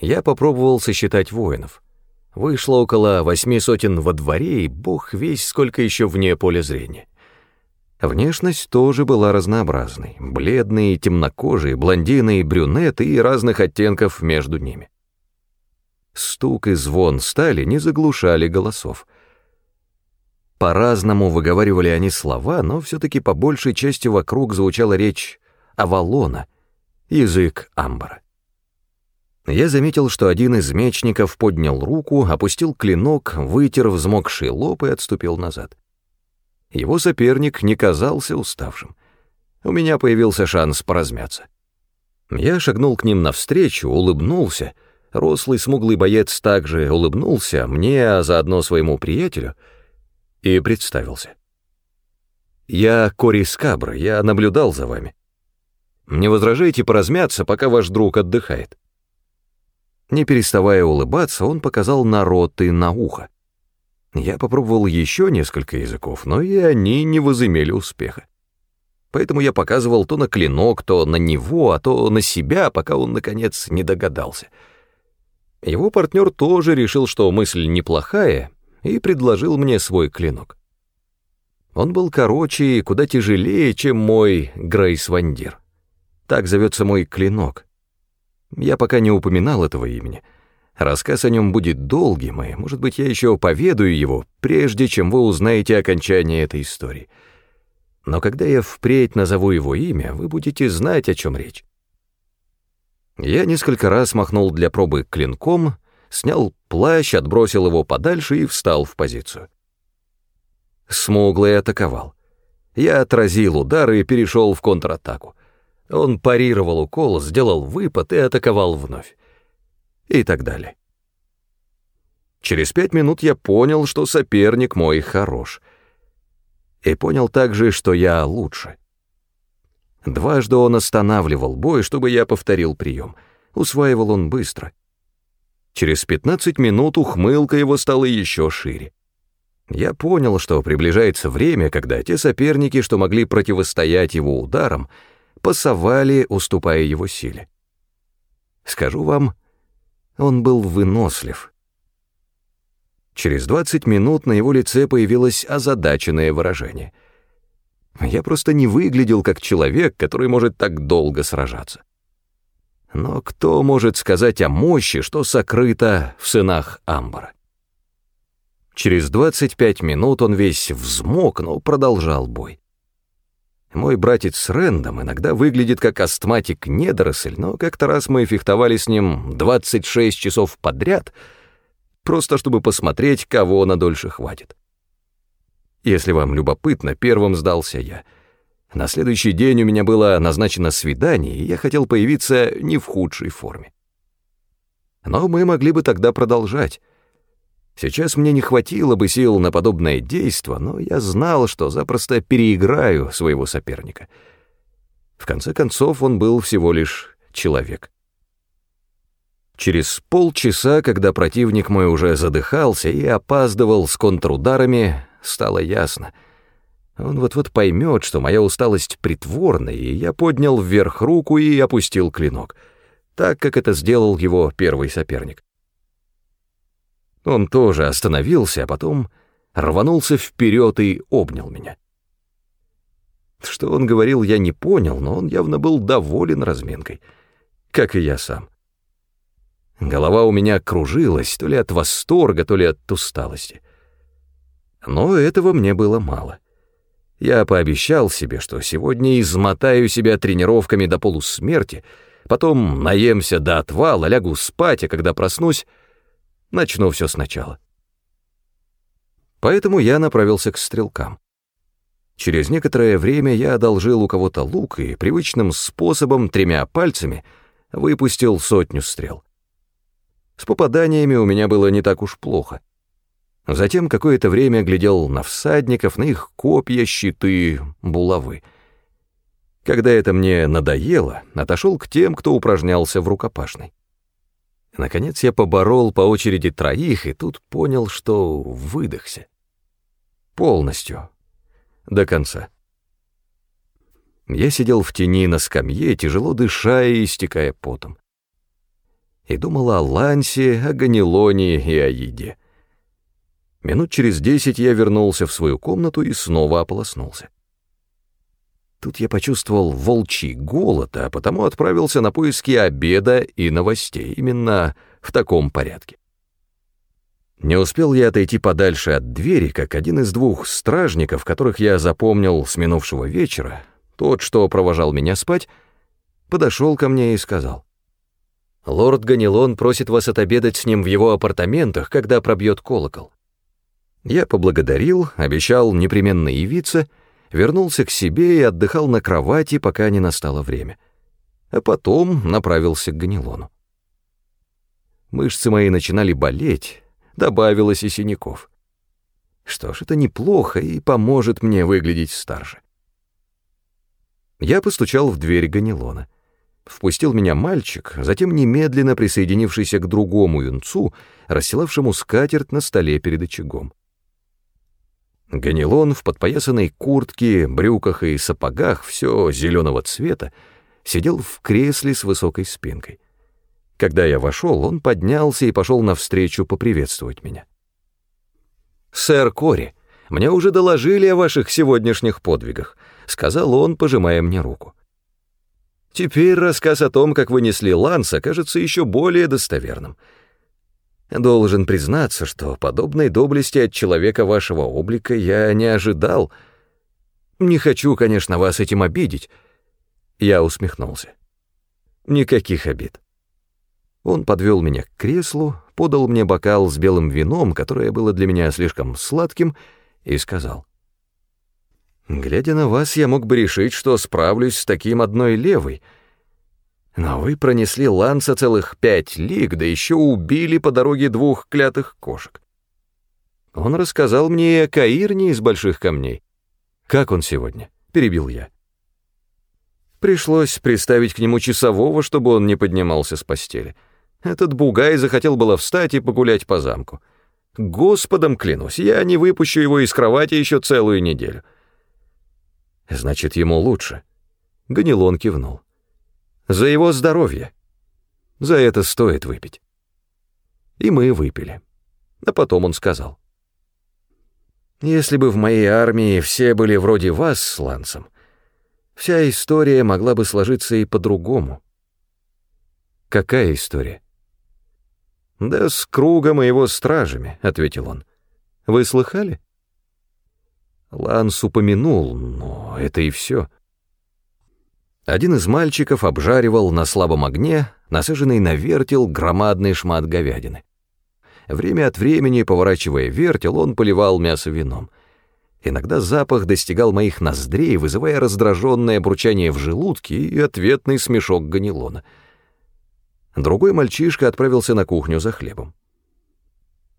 S1: Я попробовал сосчитать воинов — Вышло около восьми сотен во дворе, и бог весь сколько еще вне поля зрения. Внешность тоже была разнообразной. Бледные, темнокожие, блондины и брюнеты и разных оттенков между ними. Стук и звон стали не заглушали голосов. По-разному выговаривали они слова, но все-таки по большей части вокруг звучала речь Авалона, язык Амбара. Я заметил, что один из мечников поднял руку, опустил клинок, вытер взмокший лоб и отступил назад. Его соперник не казался уставшим. У меня появился шанс поразмяться. Я шагнул к ним навстречу, улыбнулся. Рослый смуглый боец также улыбнулся мне, а заодно своему приятелю, и представился. «Я Кори Скабра, я наблюдал за вами. Не возражайте поразмяться, пока ваш друг отдыхает». Не переставая улыбаться, он показал на рот и на ухо. Я попробовал еще несколько языков, но и они не возымели успеха. Поэтому я показывал то на клинок, то на него, а то на себя, пока он, наконец, не догадался. Его партнер тоже решил, что мысль неплохая, и предложил мне свой клинок. Он был короче и куда тяжелее, чем мой Грейс-Вандир. Так зовется мой клинок. Я пока не упоминал этого имени — Рассказ о нем будет долгим, и, может быть, я еще поведаю его, прежде чем вы узнаете окончание этой истории. Но когда я впредь назову его имя, вы будете знать, о чем речь. Я несколько раз махнул для пробы клинком, снял плащ, отбросил его подальше и встал в позицию. Смуглый атаковал. Я отразил удар и перешел в контратаку. Он парировал укол, сделал выпад и атаковал вновь и так далее. Через пять минут я понял, что соперник мой хорош. И понял также, что я лучше. Дважды он останавливал бой, чтобы я повторил прием. Усваивал он быстро. Через 15 минут ухмылка его стала еще шире. Я понял, что приближается время, когда те соперники, что могли противостоять его ударам, пасовали, уступая его силе. Скажу вам, он был вынослив. Через 20 минут на его лице появилось озадаченное выражение. Я просто не выглядел как человек, который может так долго сражаться. Но кто может сказать о мощи, что сокрыто в сынах Амбара? Через 25 минут он весь взмок, но продолжал бой. Мой братец с Рэндом иногда выглядит как астматик-недоросль, но как-то раз мы фехтовали с ним 26 часов подряд, просто чтобы посмотреть, кого на дольше хватит. Если вам любопытно, первым сдался я. На следующий день у меня было назначено свидание, и я хотел появиться не в худшей форме. Но мы могли бы тогда продолжать. Сейчас мне не хватило бы сил на подобное действо, но я знал, что запросто переиграю своего соперника. В конце концов, он был всего лишь человек. Через полчаса, когда противник мой уже задыхался и опаздывал с контрударами, стало ясно. Он вот-вот поймет, что моя усталость притворна, и я поднял вверх руку и опустил клинок, так, как это сделал его первый соперник. Он тоже остановился, а потом рванулся вперед и обнял меня. Что он говорил, я не понял, но он явно был доволен разминкой, как и я сам. Голова у меня кружилась, то ли от восторга, то ли от усталости. Но этого мне было мало. Я пообещал себе, что сегодня измотаю себя тренировками до полусмерти, потом наемся до отвала, лягу спать, а когда проснусь, Начну все сначала. Поэтому я направился к стрелкам. Через некоторое время я одолжил у кого-то лук и привычным способом, тремя пальцами, выпустил сотню стрел. С попаданиями у меня было не так уж плохо. Затем какое-то время глядел на всадников, на их копья, щиты, булавы. Когда это мне надоело, отошел к тем, кто упражнялся в рукопашной. Наконец я поборол по очереди троих и тут понял, что выдохся. Полностью. До конца. Я сидел в тени на скамье, тяжело дыша и истекая потом. И думал о Лансе, о Ганилоне и о еде. Минут через десять я вернулся в свою комнату и снова ополоснулся. Тут я почувствовал волчий голод, а потому отправился на поиски обеда и новостей, именно в таком порядке. Не успел я отойти подальше от двери, как один из двух стражников, которых я запомнил с минувшего вечера, тот, что провожал меня спать, подошел ко мне и сказал. «Лорд Ганилон просит вас отобедать с ним в его апартаментах, когда пробьет колокол». Я поблагодарил, обещал непременно явиться — вернулся к себе и отдыхал на кровати, пока не настало время. А потом направился к Ганилону. Мышцы мои начинали болеть, добавилось и синяков. Что ж, это неплохо и поможет мне выглядеть старше. Я постучал в дверь Ганилона. Впустил меня мальчик, затем немедленно присоединившийся к другому юнцу, расстилавшему скатерть на столе перед очагом. Ганилон в подпоясанной куртке, брюках и сапогах, все зеленого цвета, сидел в кресле с высокой спинкой. Когда я вошел, он поднялся и пошел навстречу поприветствовать меня. «Сэр Кори, мне уже доложили о ваших сегодняшних подвигах», — сказал он, пожимая мне руку. «Теперь рассказ о том, как вы несли Ланса, кажется еще более достоверным. Должен признаться, что подобной доблести от человека вашего облика я не ожидал. Не хочу, конечно, вас этим обидеть». Я усмехнулся. «Никаких обид». Он подвел меня к креслу, подал мне бокал с белым вином, которое было для меня слишком сладким, и сказал. «Глядя на вас, я мог бы решить, что справлюсь с таким одной левой. Но вы пронесли ланца целых пять лиг, да еще убили по дороге двух клятых кошек. Он рассказал мне о Каирне из больших камней. Как он сегодня?» — перебил я. Пришлось приставить к нему часового, чтобы он не поднимался с постели. Этот бугай захотел было встать и погулять по замку. Господом клянусь, я не выпущу его из кровати еще целую неделю. Значит, ему лучше. Ганилон кивнул. За его здоровье. За это стоит выпить. И мы выпили. А потом он сказал. Если бы в моей армии все были вроде вас с Лансом, вся история могла бы сложиться и по-другому. Какая история? «Да с кругом и его стражами», — ответил он. «Вы слыхали?» Ланс упомянул, но это и все. Один из мальчиков обжаривал на слабом огне, насаженный на вертел громадный шмат говядины. Время от времени, поворачивая вертел, он поливал мясо вином. Иногда запах достигал моих ноздрей, вызывая раздраженное бурчание в желудке и ответный смешок ганилона — Другой мальчишка отправился на кухню за хлебом.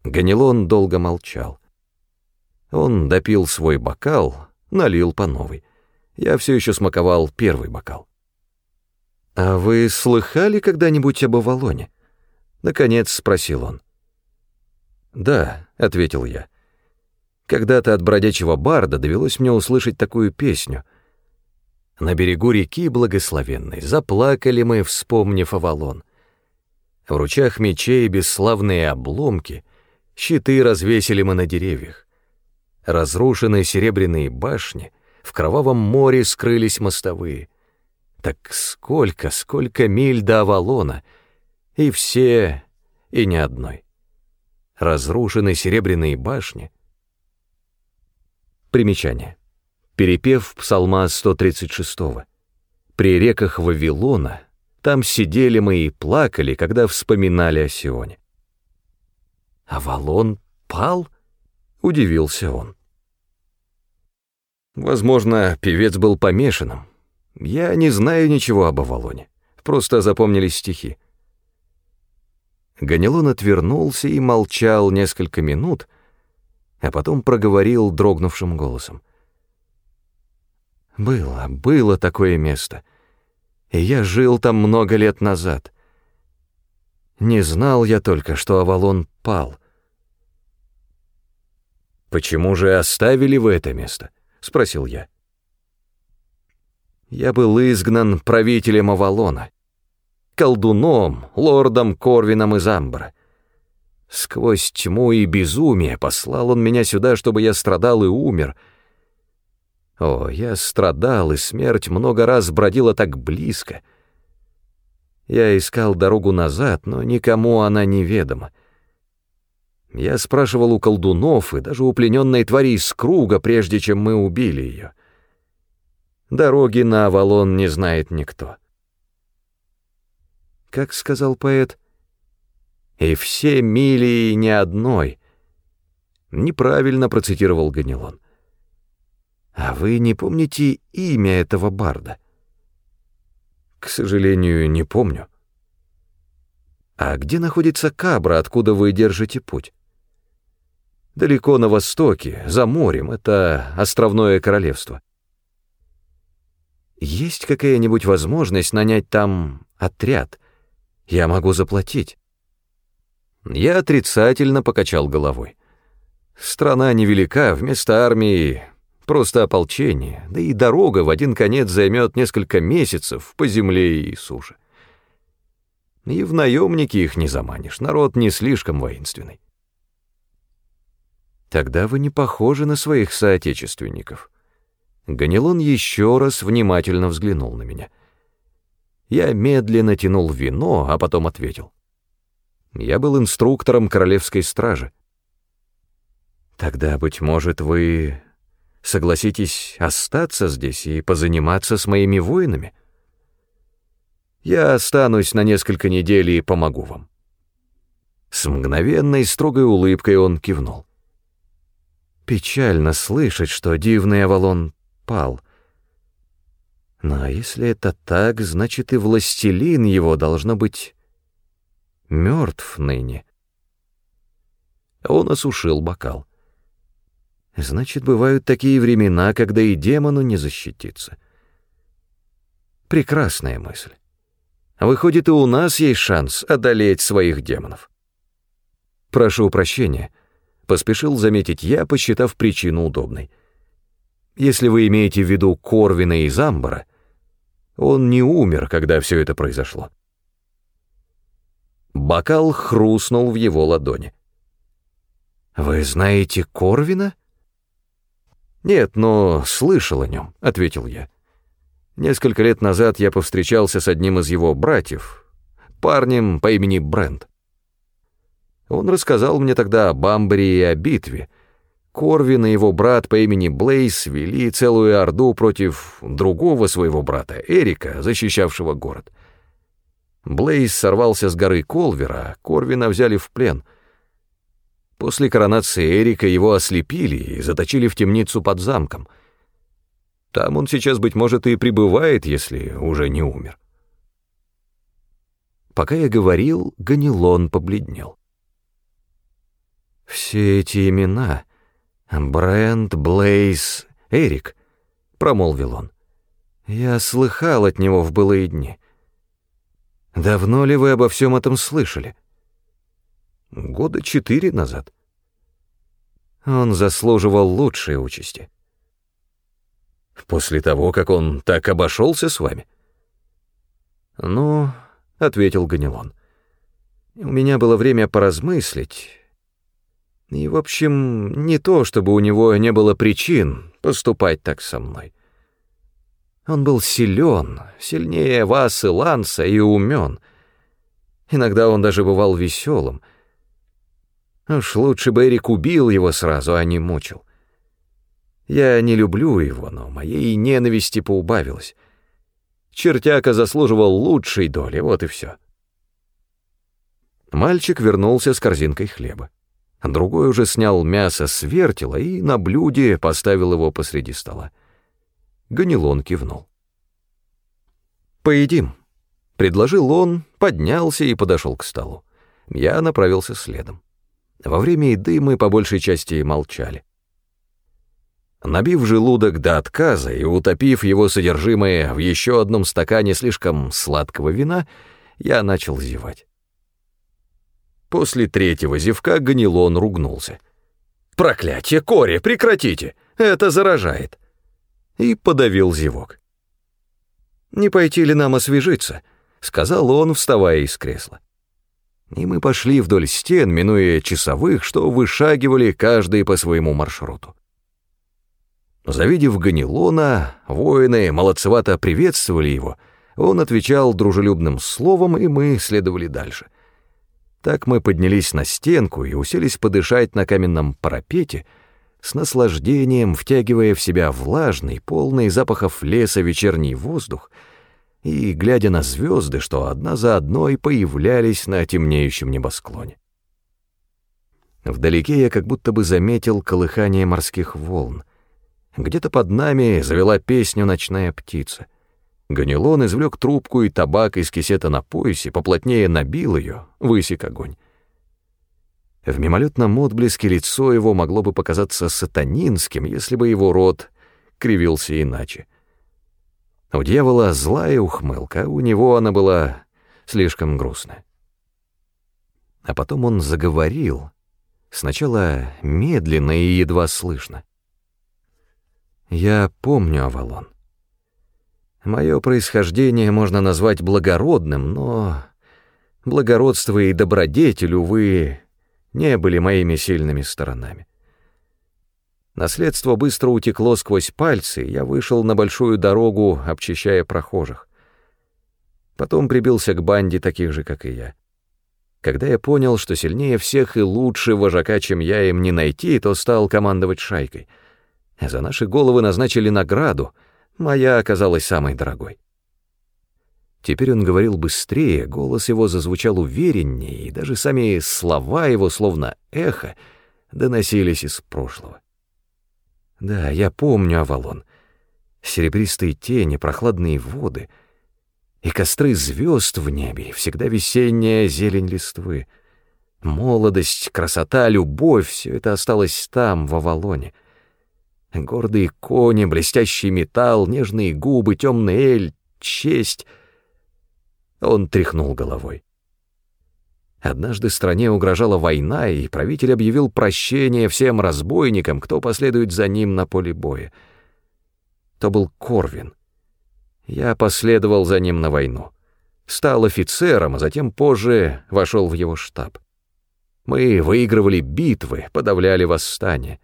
S1: Ганилон долго молчал. Он допил свой бокал, налил по новой. Я все еще смаковал первый бокал. «А вы слыхали когда-нибудь об Авалоне?» Наконец спросил он. «Да», — ответил я. «Когда-то от бродячего барда довелось мне услышать такую песню. На берегу реки благословенной заплакали мы, вспомнив Авалон. В ручах мечей бесславные обломки, щиты развесили мы на деревьях. Разрушенные серебряные башни, в кровавом море скрылись мостовые. Так сколько, сколько миль до Авалона, и все, и ни одной. Разрушены серебряные башни. Примечание. Перепев псалма 136 -го. При реках Вавилона там сидели мы и плакали, когда вспоминали о Сионе. «Авалон пал?» — удивился он. Возможно, певец был помешанным. Я не знаю ничего об Авалоне, просто запомнились стихи. Ганилон отвернулся и молчал несколько минут, а потом проговорил дрогнувшим голосом. «Было, было такое место — и я жил там много лет назад. Не знал я только, что Авалон пал. «Почему же оставили вы это место?» — спросил я. Я был изгнан правителем Авалона, колдуном, лордом Корвином из Амбра. Сквозь тьму и безумие послал он меня сюда, чтобы я страдал и умер — о, я страдал, и смерть много раз бродила так близко. Я искал дорогу назад, но никому она неведома. Я спрашивал у колдунов и даже у плененной твари из круга, прежде чем мы убили ее. Дороги на Авалон не знает никто. Как сказал поэт, «И все мили и ни одной». Неправильно процитировал Ганилон. А вы не помните имя этого барда? К сожалению, не помню. А где находится Кабра, откуда вы держите путь? Далеко на востоке, за морем, это островное королевство. Есть какая-нибудь возможность нанять там отряд? Я могу заплатить. Я отрицательно покачал головой. Страна невелика, вместо армии просто ополчение, да и дорога в один конец займет несколько месяцев по земле и суше. И в наемники их не заманишь, народ не слишком воинственный. Тогда вы не похожи на своих соотечественников. Ганилон еще раз внимательно взглянул на меня. Я медленно тянул вино, а потом ответил. Я был инструктором королевской стражи. Тогда, быть может, вы согласитесь остаться здесь и позаниматься с моими воинами? Я останусь на несколько недель и помогу вам. С мгновенной строгой улыбкой он кивнул. Печально слышать, что дивный Авалон пал. Но если это так, значит и властелин его должно быть мертв ныне. Он осушил бокал. Значит, бывают такие времена, когда и демону не защититься. Прекрасная мысль. Выходит, и у нас есть шанс одолеть своих демонов. Прошу прощения — Поспешил заметить я, посчитав причину удобной. Если вы имеете в виду Корвина и Замбара, он не умер, когда все это произошло. Бокал хрустнул в его ладони. «Вы знаете Корвина?» «Нет, но слышал о нем», — ответил я. «Несколько лет назад я повстречался с одним из его братьев, парнем по имени Брент. Он рассказал мне тогда об Амбре и о битве. Корвин и его брат по имени Блейс вели целую орду против другого своего брата, Эрика, защищавшего город. Блейс сорвался с горы Колвера, Корвина взяли в плен. После коронации Эрика его ослепили и заточили в темницу под замком. Там он сейчас, быть может, и пребывает, если уже не умер. Пока я говорил, Ганилон побледнел. «Все эти имена — Брент, Блейз, Эрик», — промолвил он. «Я слыхал от него в былые дни. Давно ли вы обо всем этом слышали?» «Года четыре назад». Он заслуживал лучшей участи. «После того, как он так обошелся с вами?» «Ну», — ответил Ганилон, — «у меня было время поразмыслить». И, в общем, не то, чтобы у него не было причин поступать так со мной. Он был силен, сильнее вас и Ланса, и умен. Иногда он даже бывал веселым. Уж лучше бы Эрик убил его сразу, а не мучил. Я не люблю его, но моей ненависти поубавилось. Чертяка заслуживал лучшей доли, вот и все. Мальчик вернулся с корзинкой хлеба. Другой уже снял мясо с вертела и на блюде поставил его посреди стола. Ганилон кивнул. «Поедим», — предложил он, поднялся и подошел к столу. Я направился следом. Во время еды мы по большей части молчали. Набив желудок до отказа и утопив его содержимое в еще одном стакане слишком сладкого вина, я начал зевать. После третьего зевка Ганилон ругнулся. «Проклятие, Кори, прекратите! Это заражает!» И подавил зевок. «Не пойти ли нам освежиться?» — сказал он, вставая из кресла. И мы пошли вдоль стен, минуя часовых, что вышагивали каждый по своему маршруту. Завидев Ганилона, воины молодцевато приветствовали его, он отвечал дружелюбным словом, и мы следовали дальше — так мы поднялись на стенку и уселись подышать на каменном парапете, с наслаждением втягивая в себя влажный, полный запахов леса вечерний воздух и глядя на звезды, что одна за одной появлялись на темнеющем небосклоне. Вдалеке я как будто бы заметил колыхание морских волн. Где-то под нами завела песню ночная птица — Ганилон извлек трубку и табак из кисета на поясе, поплотнее набил ее, высек огонь. В мимолетном отблеске лицо его могло бы показаться сатанинским, если бы его рот кривился иначе. У дьявола злая ухмылка, у него она была слишком грустная. А потом он заговорил, Сначала медленно и едва слышно. Я помню Авалон. Мое происхождение можно назвать благородным, но благородство и добродетель, увы, не были моими сильными сторонами. Наследство быстро утекло сквозь пальцы, я вышел на большую дорогу, обчищая прохожих. Потом прибился к банде таких же, как и я. Когда я понял, что сильнее всех и лучше вожака, чем я, им не найти, то стал командовать шайкой. За наши головы назначили награду, моя оказалась самой дорогой. Теперь он говорил быстрее, голос его зазвучал увереннее, и даже сами слова его, словно эхо, доносились из прошлого. Да, я помню Авалон. Серебристые тени, прохладные воды и костры звезд в небе, всегда весенняя зелень листвы. Молодость, красота, любовь — все это осталось там, в Авалоне. Гордые кони, блестящий металл, нежные губы, темный эль, честь. Он тряхнул головой. Однажды стране угрожала война, и правитель объявил прощение всем разбойникам, кто последует за ним на поле боя. То был Корвин. Я последовал за ним на войну. Стал офицером, а затем позже вошел в его штаб. Мы выигрывали битвы, подавляли восстания.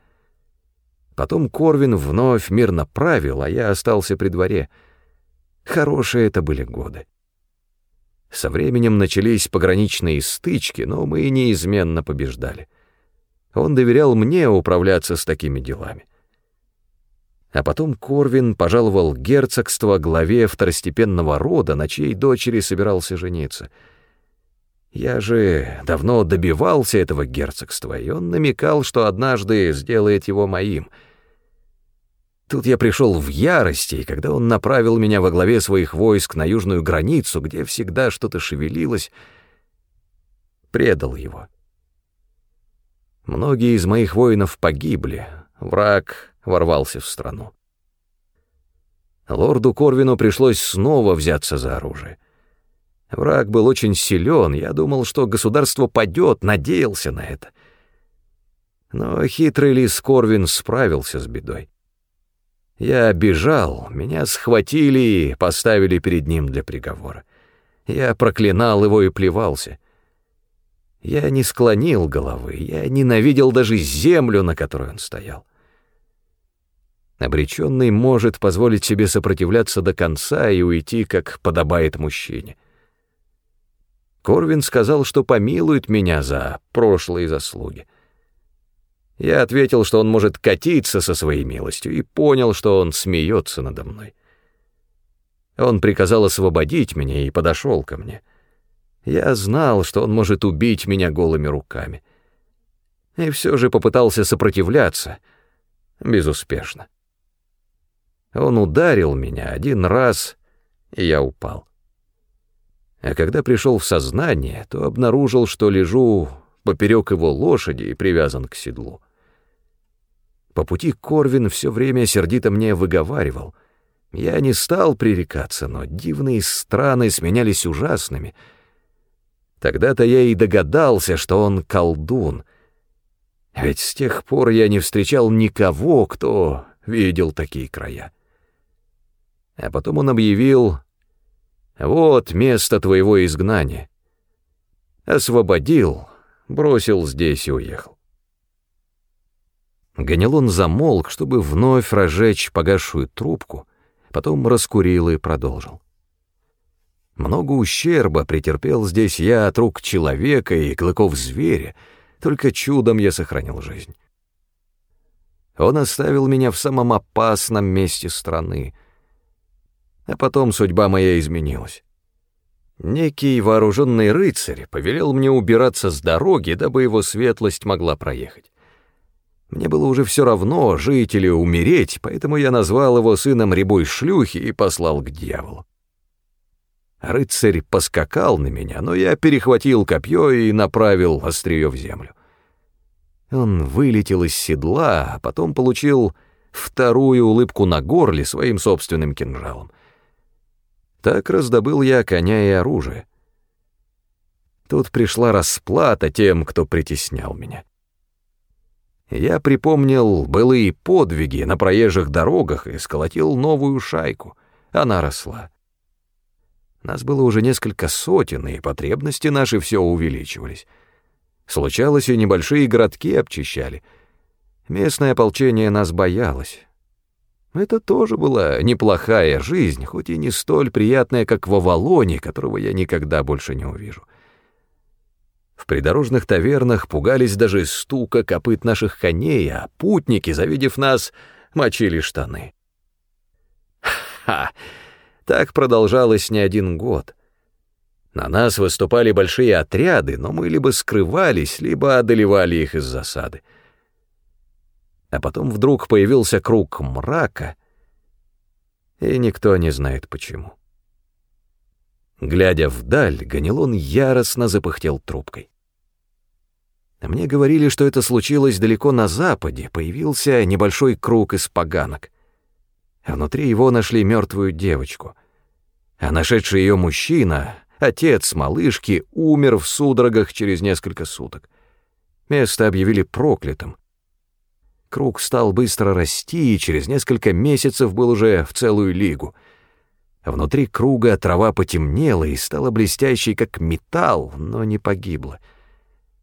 S1: Потом Корвин вновь мирно правил, а я остался при дворе. Хорошие это были годы. Со временем начались пограничные стычки, но мы неизменно побеждали. Он доверял мне управляться с такими делами. А потом Корвин пожаловал герцогство главе второстепенного рода, на чьей дочери собирался жениться. Я же давно добивался этого герцогства, и он намекал, что однажды сделает его моим — Тут я пришел в ярости, и когда он направил меня во главе своих войск на южную границу, где всегда что-то шевелилось, предал его. Многие из моих воинов погибли, враг ворвался в страну. Лорду Корвину пришлось снова взяться за оружие. Враг был очень силен, я думал, что государство падет, надеялся на это. Но хитрый лис Корвин справился с бедой. Я бежал, меня схватили и поставили перед ним для приговора. Я проклинал его и плевался. Я не склонил головы, я ненавидел даже землю, на которой он стоял. Обреченный может позволить себе сопротивляться до конца и уйти, как подобает мужчине. Корвин сказал, что помилует меня за прошлые заслуги. Я ответил, что он может катиться со своей милостью, и понял, что он смеется надо мной. Он приказал освободить меня и подошел ко мне. Я знал, что он может убить меня голыми руками. И все же попытался сопротивляться, безуспешно. Он ударил меня один раз, и я упал. А когда пришел в сознание, то обнаружил, что лежу поперек его лошади и привязан к седлу. По пути Корвин все время сердито мне выговаривал. Я не стал пререкаться, но дивные страны сменялись ужасными. Тогда-то я и догадался, что он колдун. Ведь с тех пор я не встречал никого, кто видел такие края. А потом он объявил, «Вот место твоего изгнания». Освободил, бросил здесь и уехал. Ганилон замолк, чтобы вновь разжечь погасшую трубку, потом раскурил и продолжил. Много ущерба претерпел здесь я от рук человека и клыков зверя, только чудом я сохранил жизнь. Он оставил меня в самом опасном месте страны, а потом судьба моя изменилась. Некий вооруженный рыцарь повелел мне убираться с дороги, дабы его светлость могла проехать. Мне было уже все равно, жить или умереть, поэтому я назвал его сыном рябой шлюхи и послал к дьяволу. Рыцарь поскакал на меня, но я перехватил копье и направил острие в землю. Он вылетел из седла, а потом получил вторую улыбку на горле своим собственным кинжалом. Так раздобыл я коня и оружие. Тут пришла расплата тем, кто притеснял меня. Я припомнил былые подвиги на проезжих дорогах и сколотил новую шайку. Она росла. Нас было уже несколько сотен, и потребности наши все увеличивались. Случалось, и небольшие городки обчищали. Местное ополчение нас боялось. Это тоже была неплохая жизнь, хоть и не столь приятная, как в Авалоне, которого я никогда больше не увижу. В придорожных тавернах пугались даже стука копыт наших коней, а путники, завидев нас, мочили штаны. Ха! Так продолжалось не один год. На нас выступали большие отряды, но мы либо скрывались, либо одолевали их из засады. А потом вдруг появился круг мрака, и никто не знает почему. Глядя вдаль, Ганилон яростно запыхтел трубкой. Мне говорили, что это случилось далеко на западе, появился небольшой круг из поганок. Внутри его нашли мертвую девочку. А нашедший ее мужчина, отец малышки, умер в судорогах через несколько суток. Место объявили проклятым. Круг стал быстро расти, и через несколько месяцев был уже в целую лигу. Внутри круга трава потемнела и стала блестящей, как металл, но не погибла.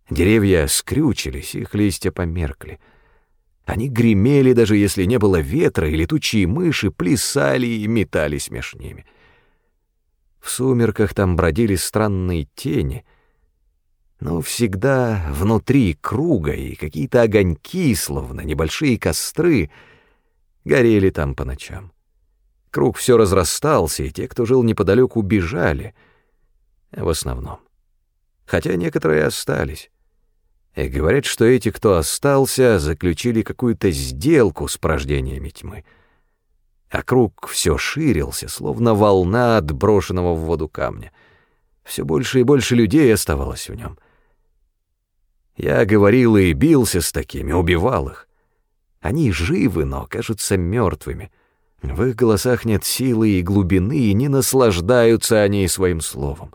S1: Деревья скрючились, их листья померкли. Они гремели, даже если не было ветра, и летучие мыши плясали и метались меж ними. В сумерках там бродили странные тени — но всегда внутри круга и какие-то огоньки, словно небольшие костры, горели там по ночам. Круг все разрастался, и те, кто жил неподалеку, бежали. В основном. Хотя некоторые остались. И говорят, что эти, кто остался, заключили какую-то сделку с порождениями тьмы. А круг все ширился, словно волна от брошенного в воду камня. Все больше и больше людей оставалось в нем — я говорил и бился с такими, убивал их. Они живы, но кажутся мертвыми. В их голосах нет силы и глубины, и не наслаждаются они своим словом.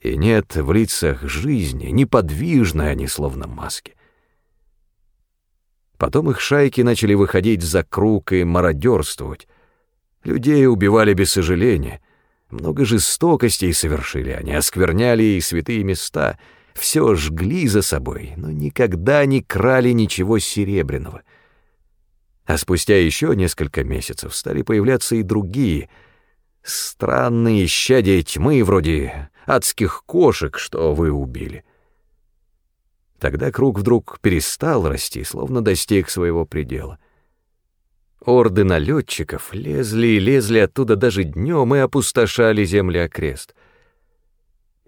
S1: И нет в лицах жизни, неподвижны они, словно маски. Потом их шайки начали выходить за круг и мародерствовать. Людей убивали без сожаления. Много жестокостей совершили они, оскверняли и святые места — все жгли за собой, но никогда не крали ничего серебряного. А спустя еще несколько месяцев стали появляться и другие, странные щадия тьмы, вроде адских кошек, что вы убили. Тогда круг вдруг перестал расти, словно достиг своего предела. Орды налетчиков лезли и лезли оттуда даже днем и опустошали земли окрест —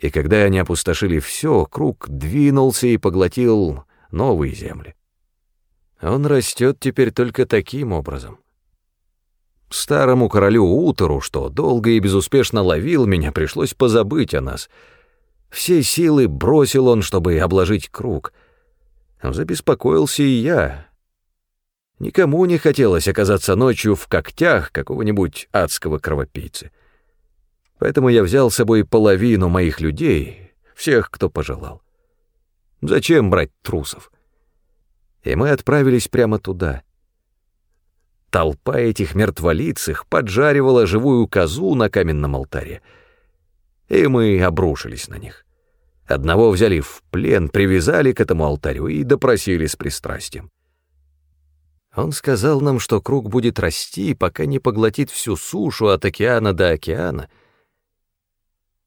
S1: и когда они опустошили все, круг двинулся и поглотил новые земли. Он растет теперь только таким образом. Старому королю Утору, что долго и безуспешно ловил меня, пришлось позабыть о нас. Все силы бросил он, чтобы обложить круг. Забеспокоился и я. Никому не хотелось оказаться ночью в когтях какого-нибудь адского кровопийцы. Поэтому я взял с собой половину моих людей, всех, кто пожелал. Зачем брать трусов? И мы отправились прямо туда. Толпа этих мертволицых поджаривала живую козу на каменном алтаре, и мы обрушились на них. Одного взяли в плен, привязали к этому алтарю и допросили с пристрастием. Он сказал нам, что круг будет расти, пока не поглотит всю сушу от океана до океана —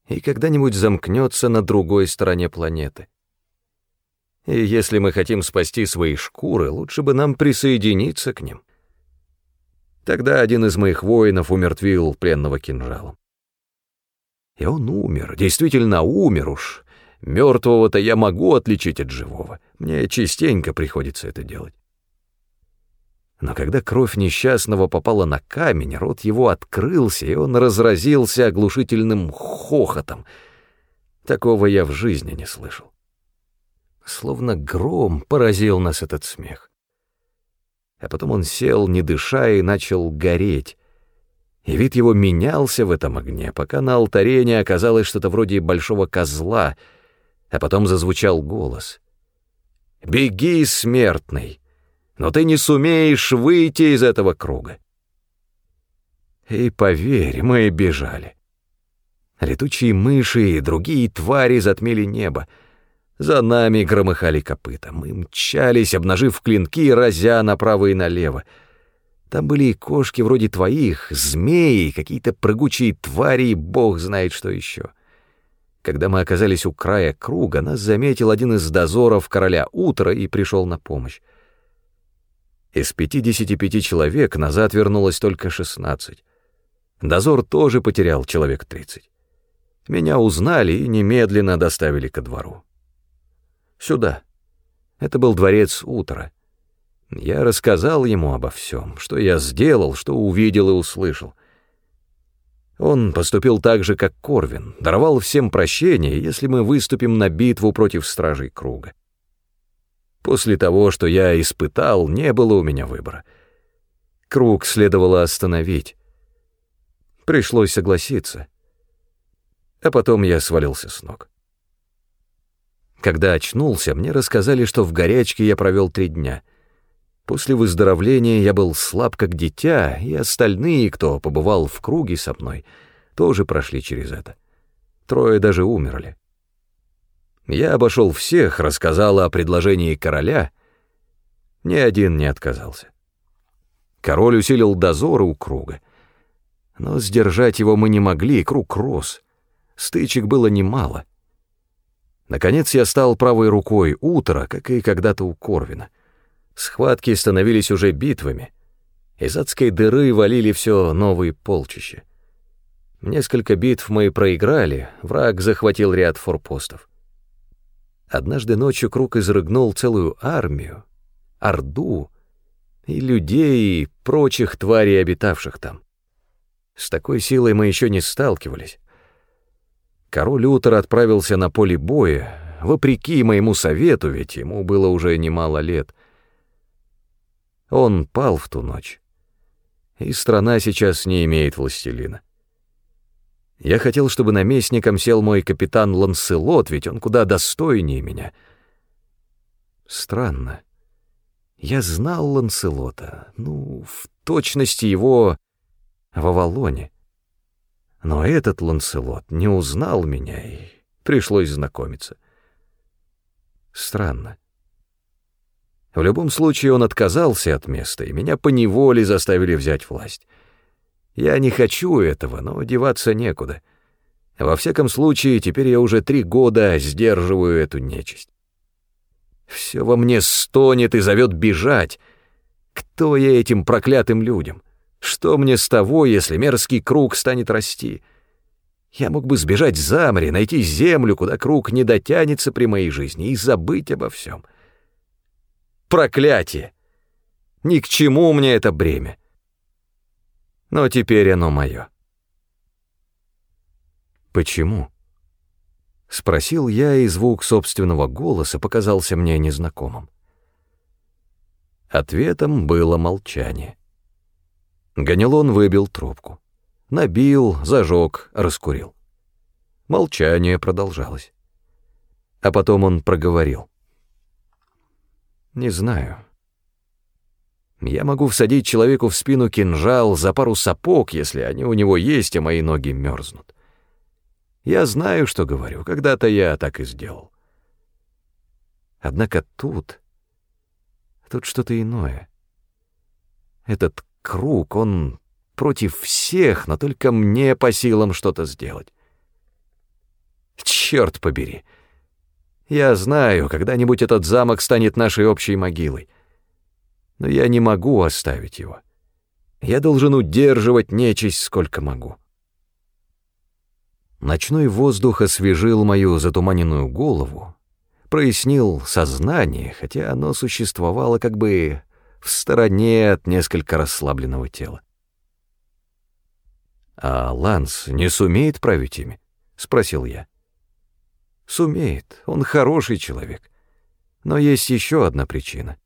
S1: и когда-нибудь замкнется на другой стороне планеты. И если мы хотим спасти свои шкуры, лучше бы нам присоединиться к ним. Тогда один из моих воинов умертвил пленного кинжалом. И он умер, действительно умер уж. Мертвого-то я могу отличить от живого. Мне частенько приходится это делать. Но когда кровь несчастного попала на камень, рот его открылся, и он разразился оглушительным хохотом. Такого я в жизни не слышал. Словно гром поразил нас этот смех. А потом он сел, не дыша, и начал гореть. И вид его менялся в этом огне, пока на алтаре не оказалось что-то вроде большого козла, а потом зазвучал голос. Беги, смертный, но ты не сумеешь выйти из этого круга. И поверь, мы бежали. Летучие мыши и другие твари затмили небо. За нами громыхали копыта. Мы мчались, обнажив клинки, разя направо и налево. Там были и кошки вроде твоих, змеи, какие-то прыгучие твари бог знает что еще. Когда мы оказались у края круга, нас заметил один из дозоров короля утра и пришел на помощь. Из 55 человек назад вернулось только 16. Дозор тоже потерял человек 30. Меня узнали и немедленно доставили ко двору. Сюда. Это был дворец утра. Я рассказал ему обо всем, что я сделал, что увидел и услышал. Он поступил так же, как Корвин, даровал всем прощение, если мы выступим на битву против стражей круга. После того, что я испытал, не было у меня выбора. Круг следовало остановить. Пришлось согласиться. А потом я свалился с ног. Когда очнулся, мне рассказали, что в горячке я провел три дня. После выздоровления я был слаб как дитя, и остальные, кто побывал в круге со мной, тоже прошли через это. Трое даже умерли. Я обошел всех, рассказал о предложении короля. Ни один не отказался. Король усилил дозоры у круга. Но сдержать его мы не могли, круг рос. Стычек было немало — Наконец я стал правой рукой утра, как и когда-то у Корвина. Схватки становились уже битвами. Из адской дыры валили все новые полчища. Несколько битв мы проиграли, враг захватил ряд форпостов. Однажды ночью Круг изрыгнул целую армию, орду, и людей, и прочих тварей, обитавших там. С такой силой мы еще не сталкивались. Король Утер отправился на поле боя, вопреки моему совету, ведь ему было уже немало лет. Он пал в ту ночь, и страна сейчас не имеет властелина. Я хотел, чтобы наместником сел мой капитан Ланселот, ведь он куда достойнее меня. Странно. Я знал Ланселота, ну, в точности его в Авалоне. Но этот Ланселот не узнал меня, и пришлось знакомиться. Странно. В любом случае он отказался от места, и меня поневоле заставили взять власть. Я не хочу этого, но деваться некуда. Во всяком случае, теперь я уже три года сдерживаю эту нечисть. Все во мне стонет и зовет бежать. Кто я этим проклятым людям? Что мне с того, если мерзкий круг станет расти? Я мог бы сбежать за море, найти землю, куда круг не дотянется при моей жизни, и забыть обо всем. Проклятие! Ни к чему мне это бремя. Но теперь оно мое. Почему? Спросил я, и звук собственного голоса показался мне незнакомым. Ответом было молчание. Ганилон выбил трубку. Набил, зажег, раскурил. Молчание продолжалось. А потом он проговорил. «Не знаю. Я могу всадить человеку в спину кинжал за пару сапог, если они у него есть, а мои ноги мерзнут. Я знаю, что говорю, когда-то я так и сделал. Однако тут... Тут что-то иное. Этот круг, он против всех, но только мне по силам что-то сделать. Черт побери! Я знаю, когда-нибудь этот замок станет нашей общей могилой. Но я не могу оставить его. Я должен удерживать нечисть сколько могу. Ночной воздух освежил мою затуманенную голову, прояснил сознание, хотя оно существовало как бы в стороне от несколько расслабленного тела. «А Ланс не сумеет править ими?» — спросил я. «Сумеет, он хороший человек. Но есть еще одна причина.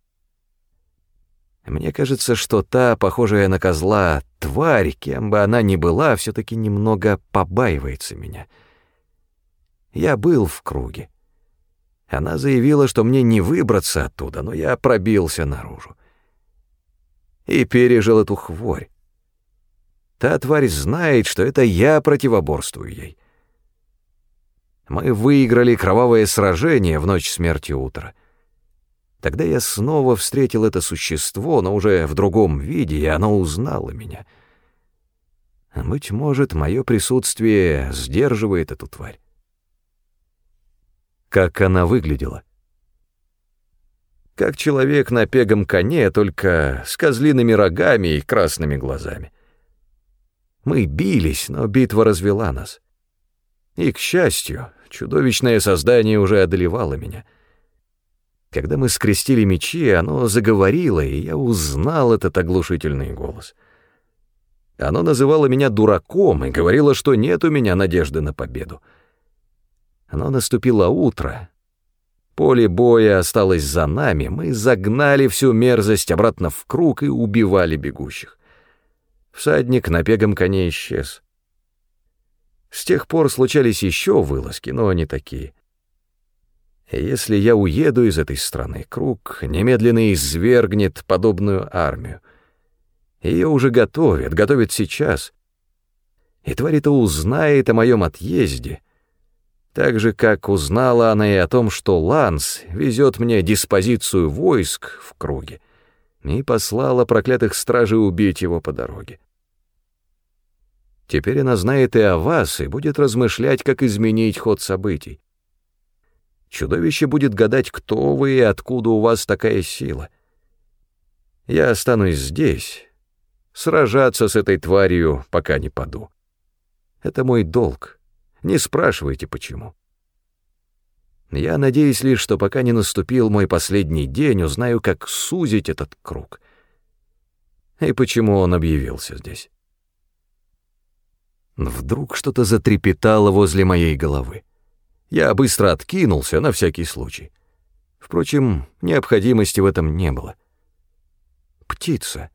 S1: Мне кажется, что та, похожая на козла, тварь, кем бы она ни была, все-таки немного побаивается меня. Я был в круге. Она заявила, что мне не выбраться оттуда, но я пробился наружу. И пережил эту хворь. Та тварь знает, что это я противоборствую ей. Мы выиграли кровавое сражение в ночь смерти утра. Тогда я снова встретил это существо, но уже в другом виде, и оно узнало меня. Быть может, мое присутствие сдерживает эту тварь. Как она выглядела? Как человек на пегом коне, только с козлиными рогами и красными глазами. Мы бились, но битва развела нас. И, к счастью, чудовищное создание уже одолевало меня. Когда мы скрестили мечи, оно заговорило, и я узнал этот оглушительный голос. Оно называло меня дураком и говорило, что нет у меня надежды на победу. Но наступило утро. Поле боя осталось за нами, мы загнали всю мерзость обратно в круг и убивали бегущих. Всадник на пегом коне исчез. С тех пор случались еще вылазки, но не такие. Если я уеду из этой страны, круг немедленно извергнет подобную армию. Ее уже готовят, готовят сейчас. И тварь-то узнает о моем отъезде — так же, как узнала она и о том, что Ланс везет мне диспозицию войск в круге, и послала проклятых стражей убить его по дороге. Теперь она знает и о вас, и будет размышлять, как изменить ход событий. Чудовище будет гадать, кто вы и откуда у вас такая сила. Я останусь здесь, сражаться с этой тварью, пока не паду. Это мой долг. Не спрашивайте, почему. Я надеюсь лишь, что пока не наступил мой последний день, узнаю, как сузить этот круг. И почему он объявился здесь. Вдруг что-то затрепетало возле моей головы. Я быстро откинулся на всякий случай. Впрочем, необходимости в этом не было. Птица.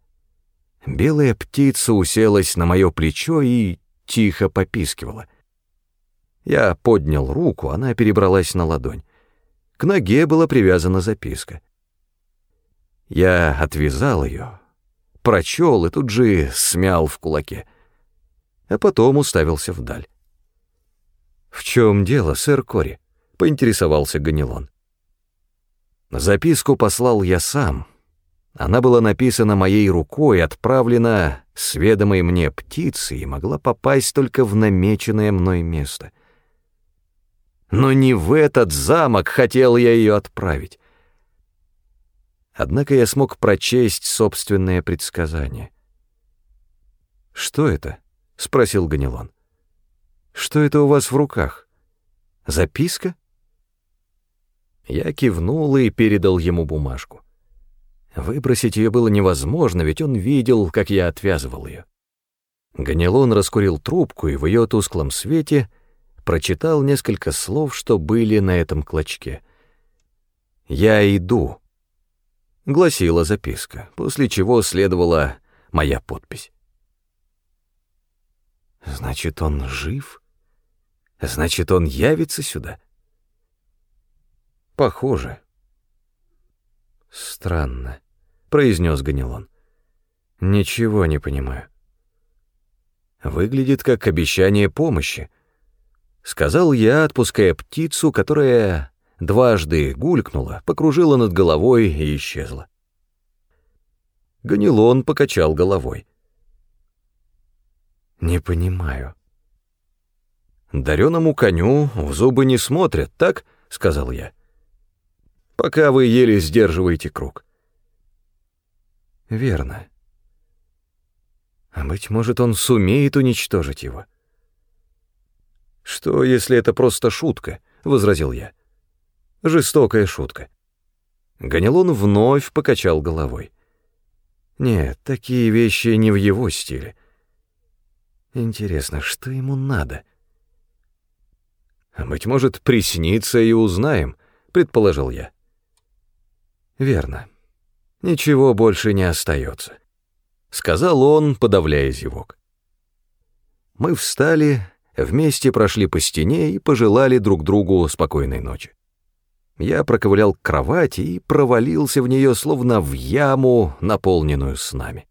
S1: Белая птица уселась на мое плечо и тихо попискивала. Я поднял руку, она перебралась на ладонь. К ноге была привязана записка. Я отвязал ее, прочел и тут же смял в кулаке, а потом уставился вдаль. «В чем дело, сэр Кори?» — поинтересовался Ганилон. Записку послал я сам. Она была написана моей рукой, отправлена с ведомой мне птицей и могла попасть только в намеченное мной место — но не в этот замок хотел я ее отправить. Однако я смог прочесть собственное предсказание. «Что это?» — спросил Ганилон. «Что это у вас в руках? Записка?» Я кивнул и передал ему бумажку. Выбросить ее было невозможно, ведь он видел, как я отвязывал ее. Ганилон раскурил трубку, и в ее тусклом свете — прочитал несколько слов, что были на этом клочке. «Я иду», — гласила записка, после чего следовала моя подпись. «Значит, он жив? Значит, он явится сюда?» «Похоже». «Странно», — произнес Ганилон. «Ничего не понимаю». «Выглядит как обещание помощи», Сказал я, отпуская птицу, которая дважды гулькнула, покружила над головой и исчезла. Ганилон покачал головой. «Не понимаю». «Дареному коню в зубы не смотрят, так?» — сказал я. «Пока вы еле сдерживаете круг». «Верно. А быть может, он сумеет уничтожить его». «Что, если это просто шутка?» — возразил я. «Жестокая шутка». Ганилон вновь покачал головой. «Нет, такие вещи не в его стиле. Интересно, что ему надо?» «Быть может, приснится и узнаем», — предположил я. «Верно. Ничего больше не остается», — сказал он, подавляя зевок. Мы встали, вместе прошли по стене и пожелали друг другу спокойной ночи. Я проковылял к кровати и провалился в нее, словно в яму, наполненную снами.